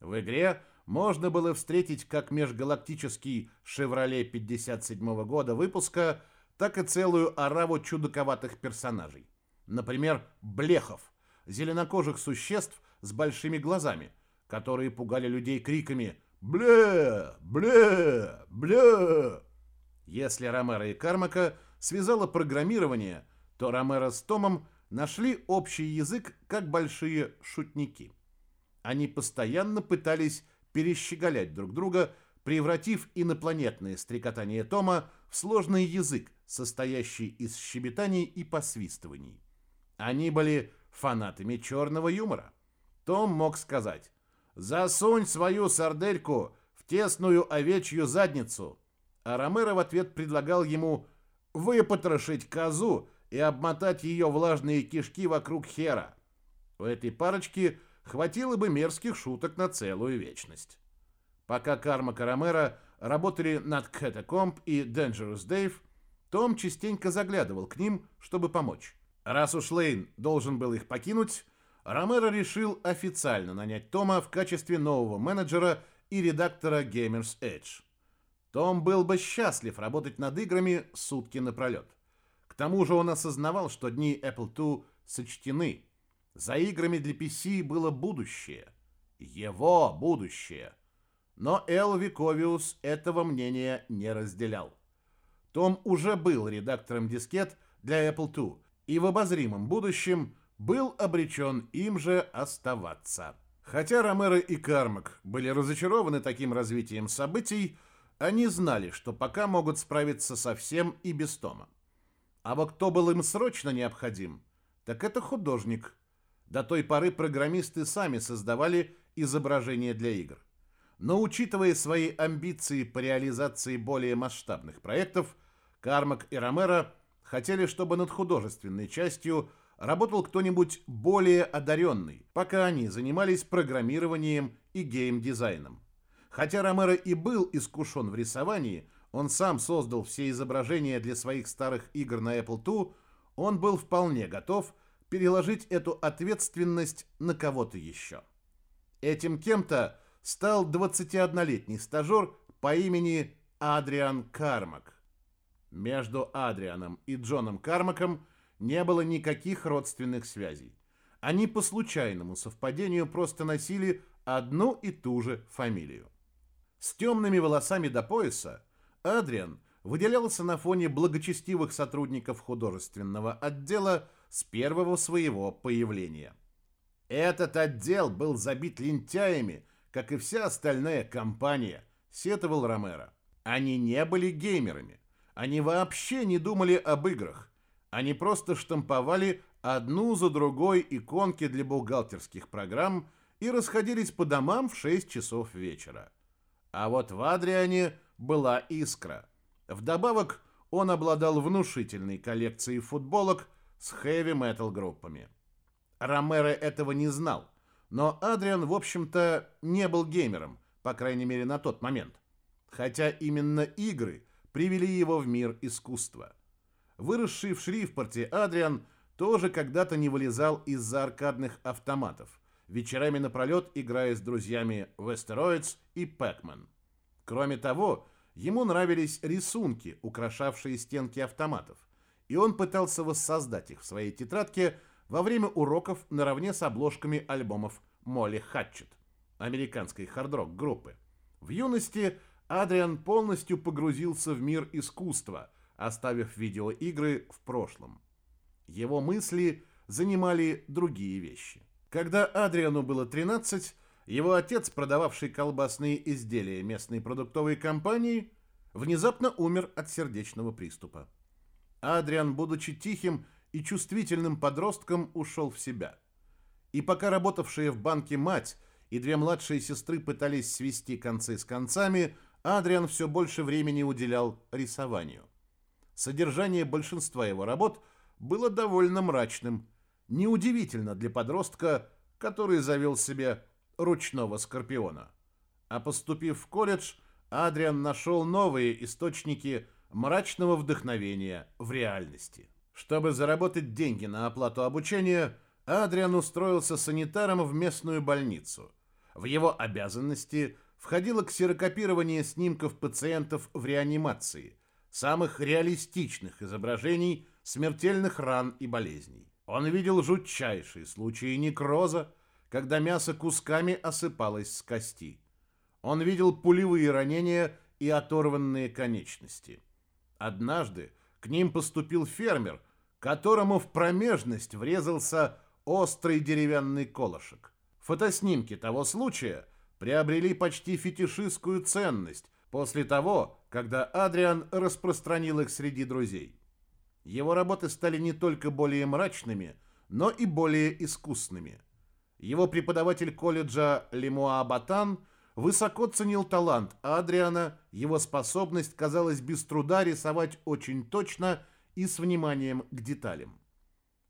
В игре можно было встретить как межгалактический «Шевроле» 57 года выпуска, так и целую ораву чудаковатых персонажей. Например, блехов, зеленокожих существ с большими глазами, которые пугали людей криками «Бле! Бле! Бле!». Если Ромеро и Кармака связало программирование, то Ромеро с Томом нашли общий язык, как большие шутники. Они постоянно пытались перещеголять друг друга, превратив инопланетное стрекотание Тома в сложный язык, состоящий из щебетаний и посвистываний. Они были фанатами черного юмора. Том мог сказать «Засунь свою сардельку в тесную овечью задницу», а Ромеро в ответ предлагал ему выпотрошить козу и обмотать ее влажные кишки вокруг хера. У этой парочки хватило бы мерзких шуток на целую вечность. Пока Карма Карамера работали над Catacomb и Dangerous Dave, том частенько заглядывал к ним, чтобы помочь. Раз уж Лейн должен был их покинуть, Ромеро решил официально нанять Тома в качестве нового менеджера и редактора Gamers Edge. Том был бы счастлив работать над играми сутки напролет. К тому же он осознавал, что дни Apple II сочтены. За играми для PC было будущее. Его будущее. Но Эл Виковиус этого мнения не разделял. Том уже был редактором дискет для Apple II и в обозримом будущем был обречен им же оставаться. Хотя Ромеро и Кармак были разочарованы таким развитием событий, они знали, что пока могут справиться со всем и без Тома. А вот кто был им срочно необходим, так это художник. До той поры программисты сами создавали изображения для игр. Но учитывая свои амбиции по реализации более масштабных проектов, Кармак и Ромеро хотели, чтобы над художественной частью работал кто-нибудь более одаренный, пока они занимались программированием и геймдизайном. Хотя Ромеро и был искушен в рисовании, он сам создал все изображения для своих старых игр на Apple II, он был вполне готов переложить эту ответственность на кого-то еще. Этим кем-то стал 21-летний стажер по имени Адриан Кармак. Между Адрианом и Джоном Кармаком не было никаких родственных связей. Они по случайному совпадению просто носили одну и ту же фамилию. С темными волосами до пояса Адриан выделялся на фоне благочестивых сотрудников художественного отдела с первого своего появления. Этот отдел был забит лентяями, как и вся остальная компания, сетовал Ромеро. Они не были геймерами. Они вообще не думали об играх. Они просто штамповали одну за другой иконки для бухгалтерских программ и расходились по домам в 6 часов вечера. А вот в Адриане была искра. Вдобавок, он обладал внушительной коллекцией футболок с хэви-метал группами. Ромеро этого не знал, но Адриан, в общем-то, не был геймером, по крайней мере, на тот момент. Хотя именно игры привели его в мир искусства. Выросший в Шрифпорте Адриан тоже когда-то не вылезал из-за аркадных автоматов вечерами напролет играя с друзьями в Asteroids и Pac-Man. Кроме того, ему нравились рисунки, украшавшие стенки автоматов, и он пытался воссоздать их в своей тетрадке во время уроков наравне с обложками альбомов Молли Хатчет, американской хард-рок группы. В юности Адриан полностью погрузился в мир искусства, оставив видеоигры в прошлом. Его мысли занимали другие вещи. Когда Адриану было 13, его отец, продававший колбасные изделия местной продуктовой компании, внезапно умер от сердечного приступа. Адриан, будучи тихим и чувствительным подростком, ушел в себя. И пока работавшая в банке мать и две младшие сестры пытались свести концы с концами, Адриан все больше времени уделял рисованию. Содержание большинства его работ было довольно мрачным, Неудивительно для подростка, который завел себе ручного скорпиона. А поступив в колледж, Адриан нашел новые источники мрачного вдохновения в реальности. Чтобы заработать деньги на оплату обучения, Адриан устроился санитаром в местную больницу. В его обязанности входило ксерокопирование снимков пациентов в реанимации, самых реалистичных изображений смертельных ран и болезней. Он видел жутчайшие случаи некроза, когда мясо кусками осыпалось с кости. Он видел пулевые ранения и оторванные конечности. Однажды к ним поступил фермер, которому в промежность врезался острый деревянный колышек. Фотоснимки того случая приобрели почти фетишистскую ценность после того, когда Адриан распространил их среди друзей. Его работы стали не только более мрачными, но и более искусными. Его преподаватель колледжа Лемуа Батан высоко ценил талант Адриана, его способность казалась без труда рисовать очень точно и с вниманием к деталям.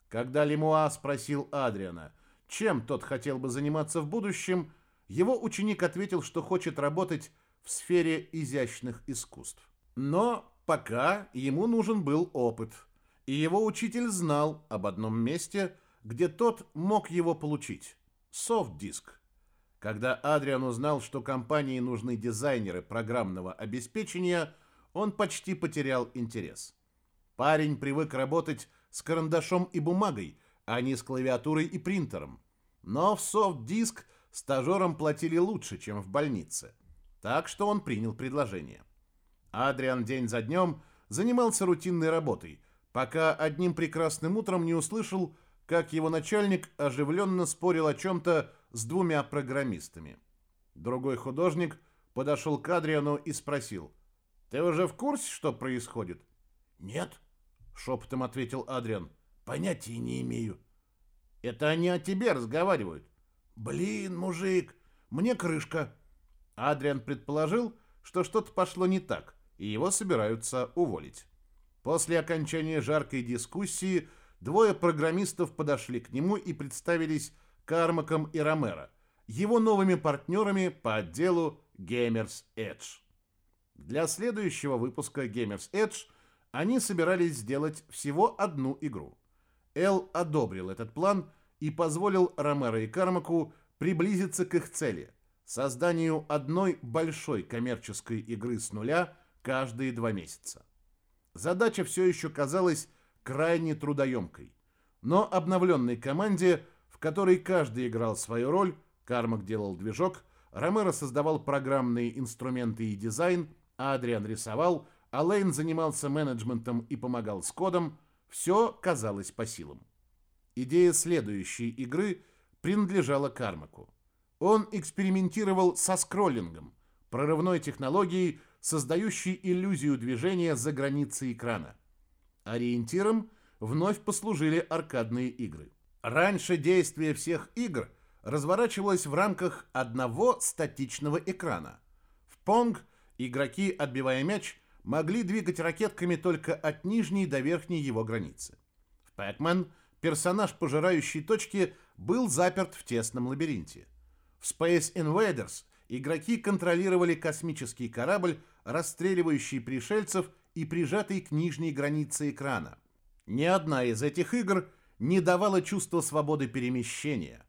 Когда Лемуа спросил Адриана, чем тот хотел бы заниматься в будущем, его ученик ответил, что хочет работать в сфере изящных искусств. Но пока ему нужен был опыт, и его учитель знал об одном месте, где тот мог его получить – софт-диск. Когда Адриан узнал, что компании нужны дизайнеры программного обеспечения, он почти потерял интерес. Парень привык работать с карандашом и бумагой, а не с клавиатурой и принтером. Но в софт-диск стажерам платили лучше, чем в больнице. Так что он принял предложение. Адриан день за днем занимался рутинной работой, пока одним прекрасным утром не услышал, как его начальник оживленно спорил о чем-то с двумя программистами. Другой художник подошел к Адриану и спросил, «Ты уже в курсе, что происходит?» «Нет», — шепотом ответил Адриан. «Понятия не имею». «Это они о тебе разговаривают». «Блин, мужик, мне крышка». Адриан предположил, что что-то пошло не так, и его собираются уволить. После окончания жаркой дискуссии двое программистов подошли к нему и представились Кармаком и Ромеро, его новыми партнерами по отделу Gamers Edge. Для следующего выпуска Gamers Edge они собирались сделать всего одну игру. Эл одобрил этот план и позволил Ромеро и Кармаку приблизиться к их цели – созданию одной большой коммерческой игры с нуля каждые два месяца. Задача все еще казалась крайне трудоемкой, но обновленной команде, которой каждый играл свою роль, Кармак делал движок, Ромеро создавал программные инструменты и дизайн, Адриан рисовал – а Лейн занимался менеджментом и помогал с кодом, все казалось по силам. Идея следующей игры принадлежала Кармаку. Он экспериментировал со скроллингом, прорывной технологией, создающей иллюзию движения за границей экрана. Ориентиром вновь послужили аркадные игры. Раньше действие всех игр разворачивалось в рамках одного статичного экрана. В Понг игроки, отбивая мяч, могли двигать ракетками только от нижней до верхней его границы. В Pac-Man персонаж пожирающей точки был заперт в тесном лабиринте. В Space Invaders игроки контролировали космический корабль, расстреливающий пришельцев и прижатый к нижней границе экрана. Ни одна из этих игр не давала чувства свободы перемещения.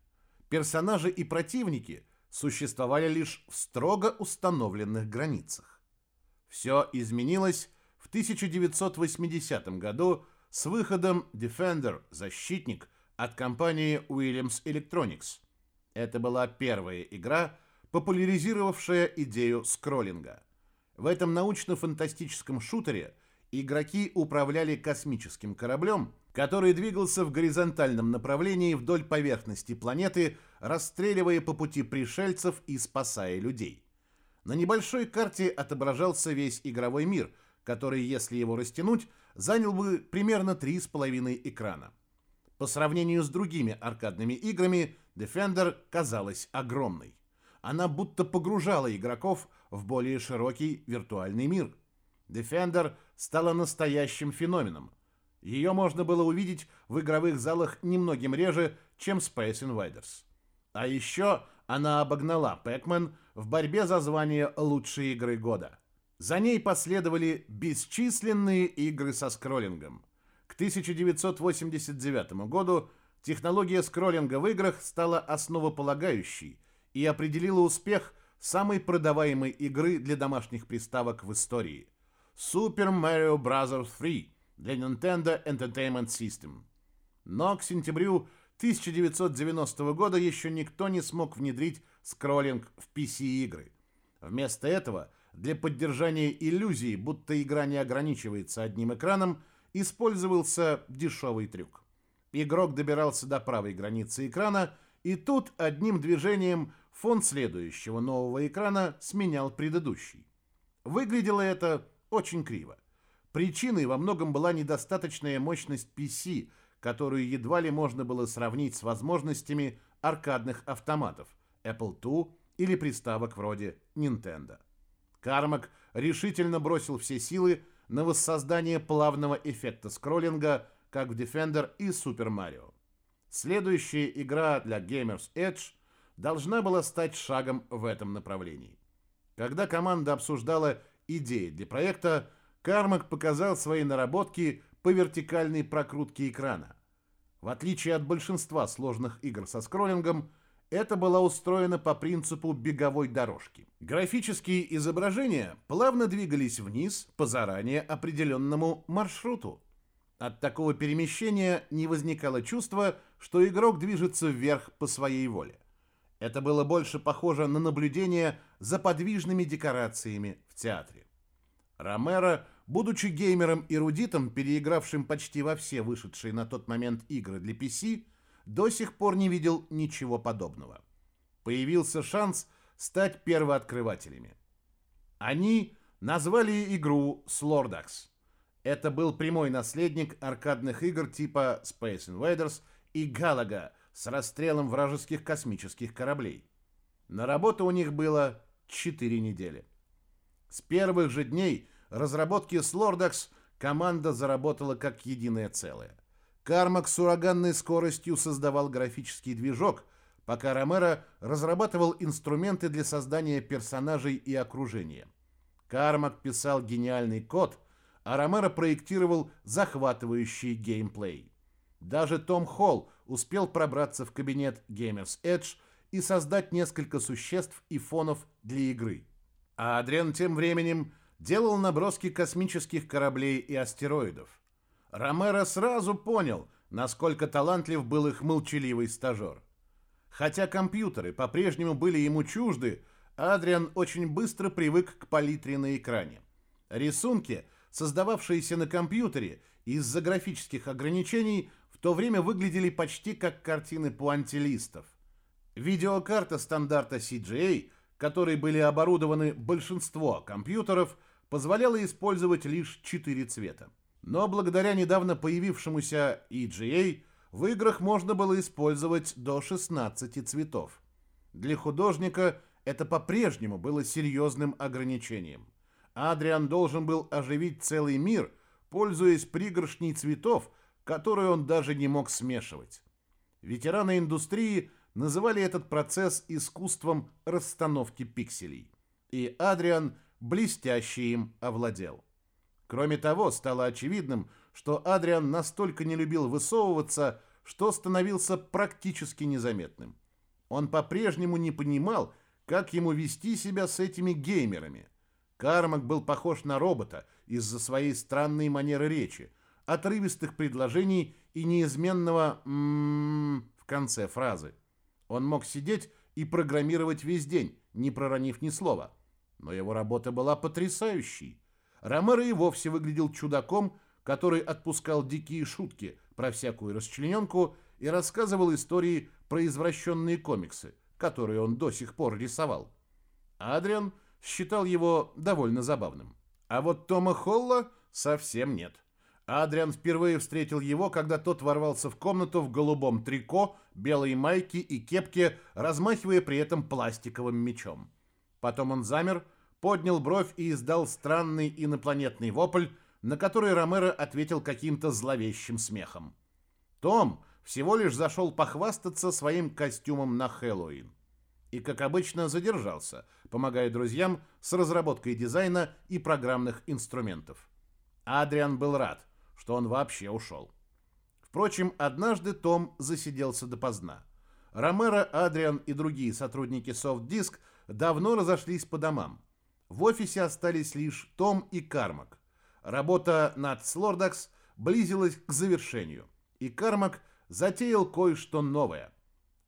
Персонажи и противники существовали лишь в строго установленных границах. Все изменилось в 1980 году с выходом Defender «Защитник» от компании Williams Electronics. Это была первая игра, популяризировавшая идею скроллинга. В этом научно-фантастическом шутере игроки управляли космическим кораблем, который двигался в горизонтальном направлении вдоль поверхности планеты, расстреливая по пути пришельцев и спасая людей. На небольшой карте отображался весь игровой мир, который, если его растянуть, занял бы примерно 3,5 экрана. По сравнению с другими аркадными играми, Defender казалась огромной. Она будто погружала игроков в более широкий виртуальный мир. Defender стала настоящим феноменом. Ее можно было увидеть в игровых залах немногим реже, чем Space Invaders. А еще она обогнала Pac-Man в борьбе за звание лучшей игры года. За ней последовали бесчисленные игры со скроллингом. К 1989 году технология скроллинга в играх стала основополагающей и определила успех самой продаваемой игры для домашних приставок в истории – Super Mario Bros. 3 для Nintendo Entertainment System. Но к сентябрю 1990 года еще никто не смог внедрить скроллинг в PC-игры. Вместо этого, для поддержания иллюзии, будто игра не ограничивается одним экраном, использовался дешевый трюк. Игрок добирался до правой границы экрана, и тут одним движением фон следующего нового экрана сменял предыдущий. Выглядело это очень криво. Причиной во многом была недостаточная мощность PC, которую едва ли можно было сравнить с возможностями аркадных автоматов Apple II или приставок вроде Nintendo. Кармак решительно бросил все силы на воссоздание плавного эффекта скроллинга, как в Defender и Super Mario. Следующая игра для Gamers Edge должна была стать шагом в этом направлении. Когда команда обсуждала идеи для проекта, Кармак показал свои наработки по вертикальной прокрутке экрана. В отличие от большинства сложных игр со скроллингом, это было устроено по принципу беговой дорожки. Графические изображения плавно двигались вниз по заранее определенному маршруту. От такого перемещения не возникало чувства, что игрок движется вверх по своей воле. Это было больше похоже на наблюдение за подвижными декорациями в театре. Ромеро Будучи геймером-эрудитом, переигравшим почти во все вышедшие на тот момент игры для PC, до сих пор не видел ничего подобного. Появился шанс стать первооткрывателями. Они назвали игру Slordax. Это был прямой наследник аркадных игр типа Space Invaders и Galaga с расстрелом вражеских космических кораблей. На работу у них было 4 недели. С первых же дней разработки Slordax команда заработала как единое целое. Кармак с ураганной скоростью создавал графический движок, пока Ромеро разрабатывал инструменты для создания персонажей и окружения. Кармак писал гениальный код, а Ромеро проектировал захватывающий геймплей. Даже Том Холл успел пробраться в кабинет Gamers Edge и создать несколько существ и фонов для игры. А Адриан тем временем делал наброски космических кораблей и астероидов. Ромеро сразу понял, насколько талантлив был их молчаливый стажер. Хотя компьютеры по-прежнему были ему чужды, Адриан очень быстро привык к палитре на экране. Рисунки, создававшиеся на компьютере из-за графических ограничений, в то время выглядели почти как картины пуантилистов. Видеокарта стандарта CGA, которой были оборудованы большинство компьютеров – позволяла использовать лишь 4 цвета. Но благодаря недавно появившемуся EGA в играх можно было использовать до 16 цветов. Для художника это по-прежнему было серьезным ограничением. Адриан должен был оживить целый мир, пользуясь пригоршней цветов, которые он даже не мог смешивать. Ветераны индустрии называли этот процесс искусством расстановки пикселей. И Адриан блестяще им овладел. Кроме того, стало очевидным, что Адриан настолько не любил высовываться, что становился практически незаметным. Он по-прежнему не понимал, как ему вести себя с этими геймерами. Кармак был похож на робота из-за своей странной манеры речи, отрывистых предложений и неизменного «ммм» в конце фразы. Он мог сидеть и программировать весь день, не проронив ни слова – но его работа была потрясающей. Ромеро и вовсе выглядел чудаком, который отпускал дикие шутки про всякую расчлененку и рассказывал истории про извращенные комиксы, которые он до сих пор рисовал. Адриан считал его довольно забавным. А вот Тома Холла совсем нет. Адриан впервые встретил его, когда тот ворвался в комнату в голубом трико, белой майке и кепке, размахивая при этом пластиковым мечом. Потом он замер, поднял бровь и издал странный инопланетный вопль, на который Ромеро ответил каким-то зловещим смехом. Том всего лишь зашел похвастаться своим костюмом на Хэллоуин. И, как обычно, задержался, помогая друзьям с разработкой дизайна и программных инструментов. Адриан был рад, что он вообще ушел. Впрочем, однажды Том засиделся допоздна. Ромеро, Адриан и другие сотрудники SoftDisk давно разошлись по домам. В офисе остались лишь Том и Кармак. Работа над Слордакс близилась к завершению, и Кармак затеял кое-что новое.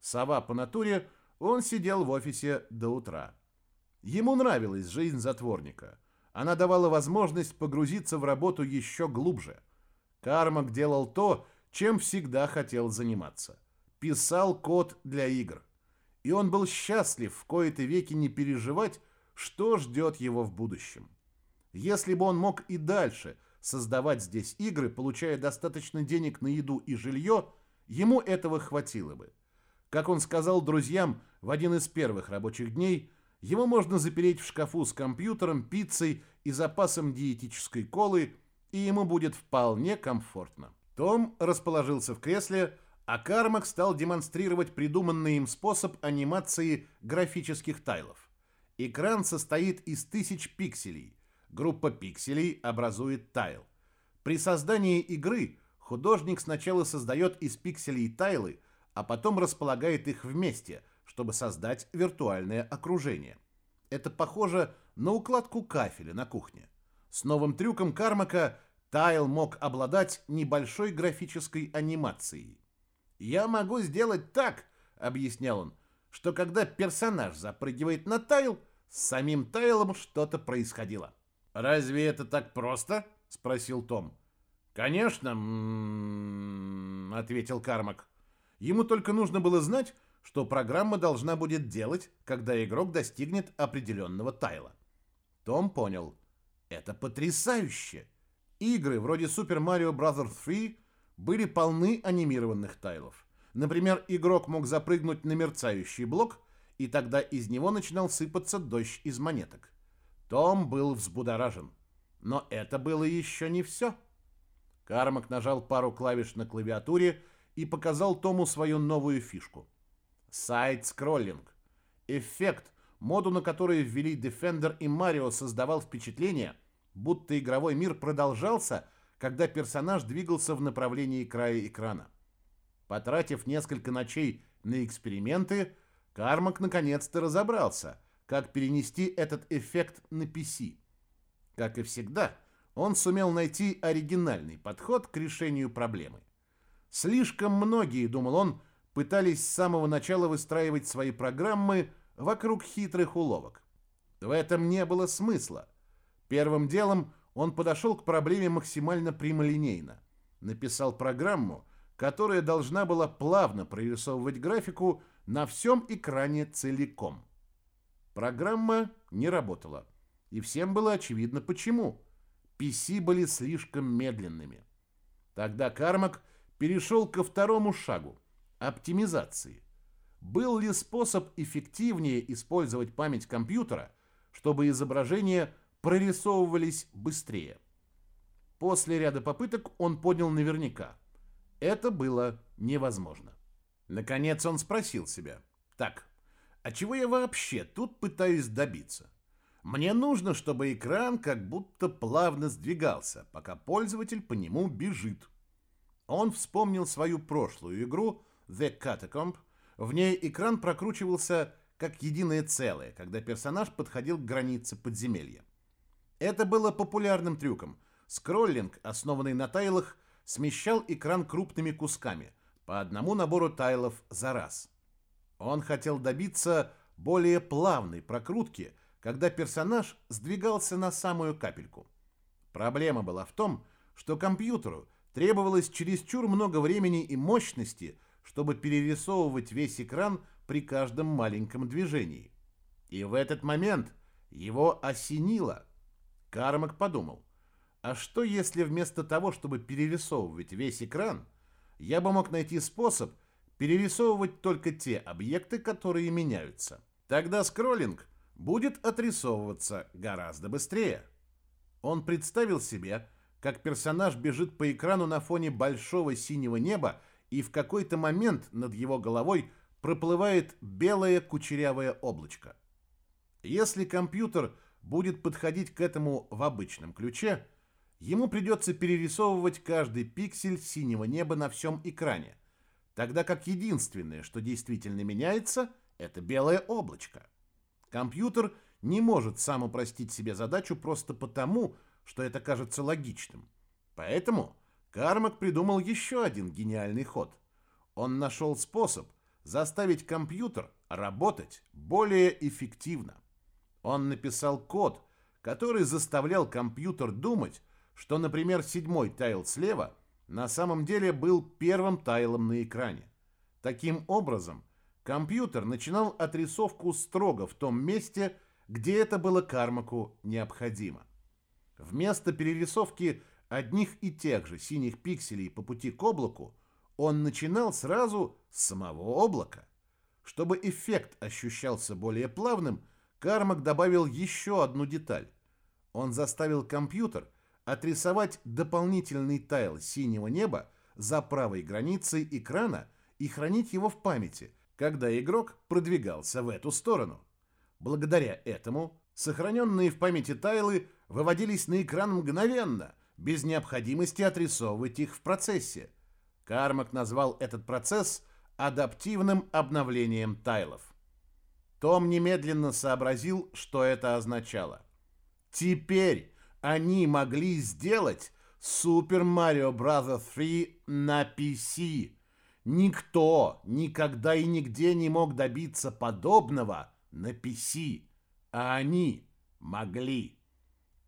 Сова по натуре, он сидел в офисе до утра. Ему нравилась жизнь затворника. Она давала возможность погрузиться в работу еще глубже. Кармак делал то, чем всегда хотел заниматься. Писал код для игр. И он был счастлив в кои-то веки не переживать, что ждет его в будущем. Если бы он мог и дальше создавать здесь игры, получая достаточно денег на еду и жилье, ему этого хватило бы. Как он сказал друзьям в один из первых рабочих дней, его можно запереть в шкафу с компьютером, пиццей и запасом диетической колы, и ему будет вполне комфортно. Том расположился в кресле, а Кармак стал демонстрировать придуманный им способ анимации графических тайлов. Экран состоит из тысяч пикселей. Группа пикселей образует тайл. При создании игры художник сначала создает из пикселей тайлы, а потом располагает их вместе, чтобы создать виртуальное окружение. Это похоже на укладку кафеля на кухне. С новым трюком Кармака Тайл мог обладать небольшой графической анимацией. «Я могу сделать так», — объяснял он, что когда персонаж запрыгивает на тайл, с самим тайлом что-то происходило. «Разве это так просто?» — спросил Том. «Конечно», м-м-м», ответил Кармак. Ему только нужно было знать, что программа должна будет делать, когда игрок достигнет определенного тайла. Том понял. Это потрясающе! Игры вроде Super Mario Bros. 3 были полны анимированных тайлов. Например, игрок мог запрыгнуть на мерцающий блок, и тогда из него начинал сыпаться дождь из монеток. Том был взбудоражен. Но это было еще не все. Кармак нажал пару клавиш на клавиатуре и показал Тому свою новую фишку. Сайт-скроллинг. Эффект, моду на который ввели Defender и Марио, создавал впечатление, будто игровой мир продолжался, когда персонаж двигался в направлении края экрана. Потратив несколько ночей на эксперименты, Кармак наконец-то разобрался, как перенести этот эффект на PC. Как и всегда, он сумел найти оригинальный подход к решению проблемы. Слишком многие, думал он, пытались с самого начала выстраивать свои программы вокруг хитрых уловок. В этом не было смысла. Первым делом он подошел к проблеме максимально прямолинейно. Написал программу, которая должна была плавно прорисовывать графику на всем экране целиком. Программа не работала. И всем было очевидно почему. PC были слишком медленными. Тогда Кармак перешел ко второму шагу – оптимизации. Был ли способ эффективнее использовать память компьютера, чтобы изображения прорисовывались быстрее? После ряда попыток он понял наверняка – это было невозможно. Наконец он спросил себя, так, а чего я вообще тут пытаюсь добиться? Мне нужно, чтобы экран как будто плавно сдвигался, пока пользователь по нему бежит. Он вспомнил свою прошлую игру The Catacomb. В ней экран прокручивался как единое целое, когда персонаж подходил к границе подземелья. Это было популярным трюком. Скроллинг, основанный на тайлах, смещал экран крупными кусками, по одному набору тайлов за раз. Он хотел добиться более плавной прокрутки, когда персонаж сдвигался на самую капельку. Проблема была в том, что компьютеру Требовалось чересчур много времени и мощности, чтобы перерисовывать весь экран при каждом маленьком движении. И в этот момент его осенило. Кармак подумал, а что если вместо того, чтобы перерисовывать весь экран, я бы мог найти способ перерисовывать только те объекты, которые меняются. Тогда скроллинг будет отрисовываться гораздо быстрее. Он представил себе, как персонаж бежит по экрану на фоне большого синего неба, и в какой-то момент над его головой проплывает белое кучерявое облачко. Если компьютер будет подходить к этому в обычном ключе, ему придется перерисовывать каждый пиксель синего неба на всем экране, тогда как единственное, что действительно меняется, это белое облачко. Компьютер не может сам упростить себе задачу просто потому, что это кажется логичным. Поэтому Кармак придумал еще один гениальный ход. Он нашел способ заставить компьютер работать более эффективно. Он написал код, который заставлял компьютер думать, что, например, седьмой тайл слева на самом деле был первым тайлом на экране. Таким образом, компьютер начинал отрисовку строго в том месте, где это было Кармаку необходимо. Вместо перерисовки одних и тех же синих пикселей по пути к облаку, он начинал сразу с самого облака. Чтобы эффект ощущался более плавным, Кармак добавил еще одну деталь. Он заставил компьютер отрисовать дополнительный тайл синего неба за правой границей экрана и хранить его в памяти, когда игрок продвигался в эту сторону. Благодаря этому сохраненные в памяти тайлы выводились на экран мгновенно, без необходимости отрисовывать их в процессе. Кармак назвал этот процесс адаптивным обновлением тайлов. Том немедленно сообразил, что это означало. Теперь они могли сделать Super Mario Bros. 3 на PC. Никто никогда и нигде не мог добиться подобного на PC, а они могли.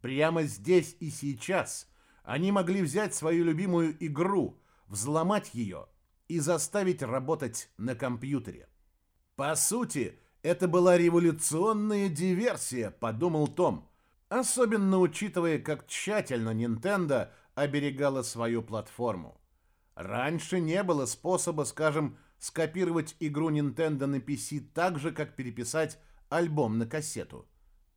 Прямо здесь и сейчас они могли взять свою любимую игру, взломать ее и заставить работать на компьютере. По сути, это была революционная диверсия, подумал Том, особенно учитывая, как тщательно Nintendo оберегала свою платформу. Раньше не было способа, скажем, скопировать игру Nintendo на PC так же, как переписать альбом на кассету.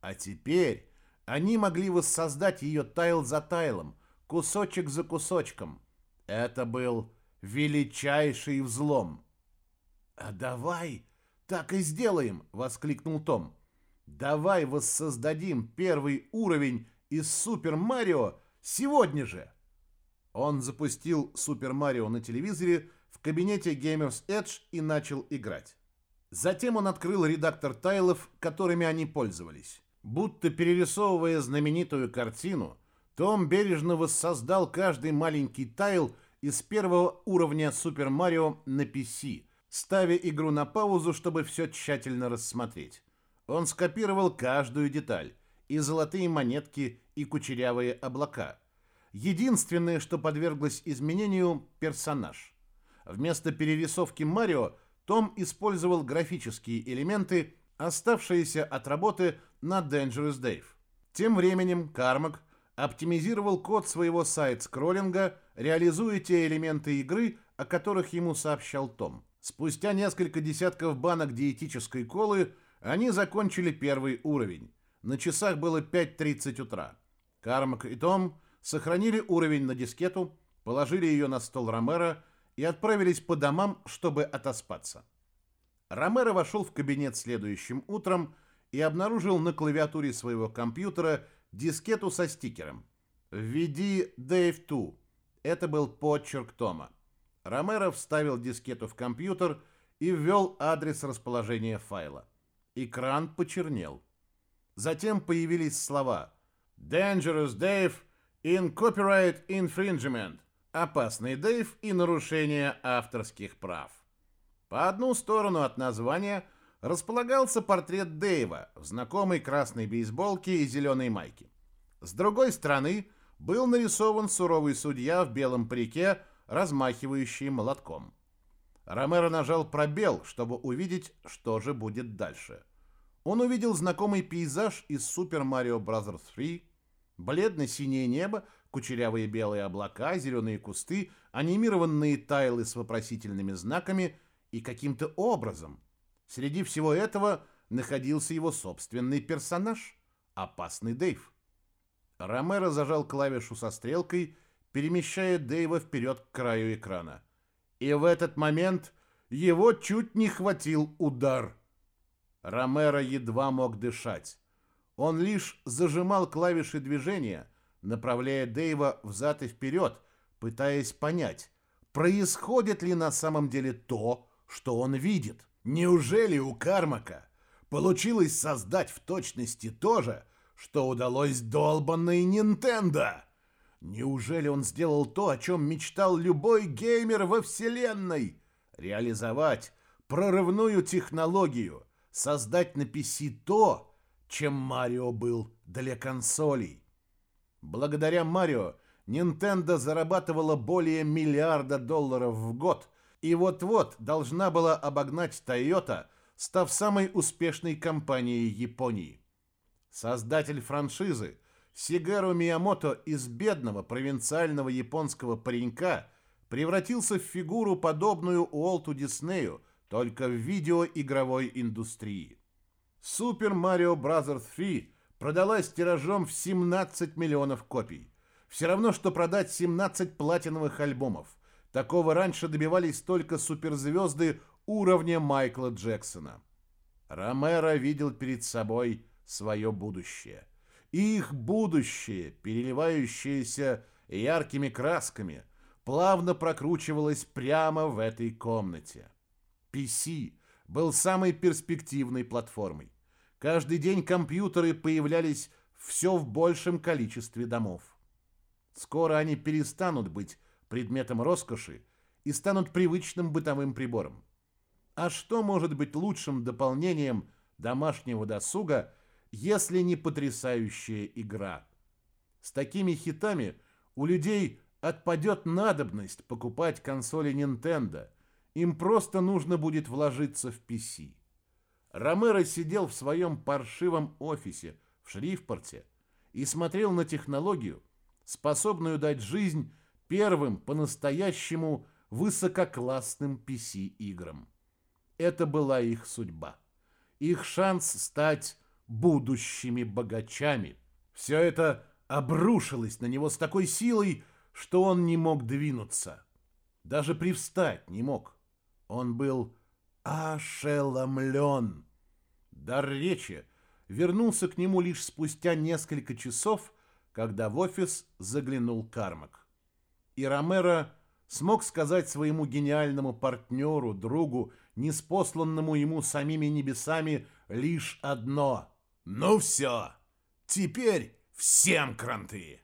А теперь они могли воссоздать ее тайл за тайлом, кусочек за кусочком. Это был величайший взлом. «А давай так и сделаем!» — воскликнул Том. «Давай воссоздадим первый уровень из Супер Марио сегодня же!» Он запустил Супер Марио на телевизоре в кабинете Gamers Edge и начал играть. Затем он открыл редактор тайлов, которыми они пользовались. Будто перерисовывая знаменитую картину, том бережно воссоздал каждый маленький тайл из первого уровня Супер Марио на PC, ставя игру на паузу, чтобы все тщательно рассмотреть. Он скопировал каждую деталь, и золотые монетки, и кучерявые облака. Единственное, что подверглось изменению – персонаж. Вместо перерисовки Марио Том использовал графические элементы, оставшиеся от работы на Dangerous Dave. Тем временем Кармак оптимизировал код своего сайт-скроллинга, реализуя те элементы игры, о которых ему сообщал Том. Спустя несколько десятков банок диетической колы они закончили первый уровень. На часах было 5.30 утра. Кармак и Том сохранили уровень на дискету, положили ее на стол Ромеро и отправились по домам, чтобы отоспаться. Ромеро вошел в кабинет следующим утром и обнаружил на клавиатуре своего компьютера дискету со стикером. «Введи Dave 2». Это был подчерк Тома. Ромеро вставил дискету в компьютер и ввел адрес расположения файла. Экран почернел. Затем появились слова «Dangerous Dave in Copyright Infringement» «Опасный Дэйв и нарушение авторских прав». По одну сторону от названия – располагался портрет Дэйва в знакомой красной бейсболке и зеленой майке. С другой стороны был нарисован суровый судья в белом парике, размахивающий молотком. Ромеро нажал пробел, чтобы увидеть, что же будет дальше. Он увидел знакомый пейзаж из Super Mario Bros. 3, бледно-синее небо, кучерявые белые облака, зеленые кусты, анимированные тайлы с вопросительными знаками и каким-то образом – Среди всего этого находился его собственный персонаж – опасный Дэйв. Ромеро зажал клавишу со стрелкой, перемещая Дэйва вперед к краю экрана. И в этот момент его чуть не хватил удар. Ромеро едва мог дышать. Он лишь зажимал клавиши движения, направляя Дэйва взад и вперед, пытаясь понять, происходит ли на самом деле то, что он видит. Неужели у Кармака получилось создать в точности то же, что удалось долбанной Нинтендо? Неужели он сделал то, о чем мечтал любой геймер во вселенной? Реализовать прорывную технологию, создать на PC то, чем Марио был для консолей. Благодаря Марио Nintendo зарабатывала более миллиарда долларов в год и вот-вот должна была обогнать Toyota, став самой успешной компанией Японии. Создатель франшизы Сигару Миямото из бедного провинциального японского паренька превратился в фигуру, подобную Уолту Диснею, только в видеоигровой индустрии. Super Mario Bros. 3 продалась тиражом в 17 миллионов копий. Все равно, что продать 17 платиновых альбомов. Такого раньше добивались только суперзвезды уровня Майкла Джексона. Ромеро видел перед собой свое будущее. Их будущее, переливающееся яркими красками, плавно прокручивалось прямо в этой комнате. PC был самой перспективной платформой. Каждый день компьютеры появлялись все в большем количестве домов. Скоро они перестанут быть предметом роскоши и станут привычным бытовым прибором. А что может быть лучшим дополнением домашнего досуга, если не потрясающая игра? С такими хитами у людей отпадет надобность покупать консоли Nintendo. Им просто нужно будет вложиться в PC. Ромеро сидел в своем паршивом офисе в Шрифпорте и смотрел на технологию, способную дать жизнь первым по-настоящему высококлассным PC-играм. Это была их судьба. Их шанс стать будущими богачами. Все это обрушилось на него с такой силой, что он не мог двинуться. Даже привстать не мог. Он был ошеломлен. Дар речи вернулся к нему лишь спустя несколько часов, когда в офис заглянул Кармак. И Ромеро смог сказать своему гениальному партнеру, другу, неспосланному ему самими небесами, лишь одно. «Ну все, теперь всем кранты!»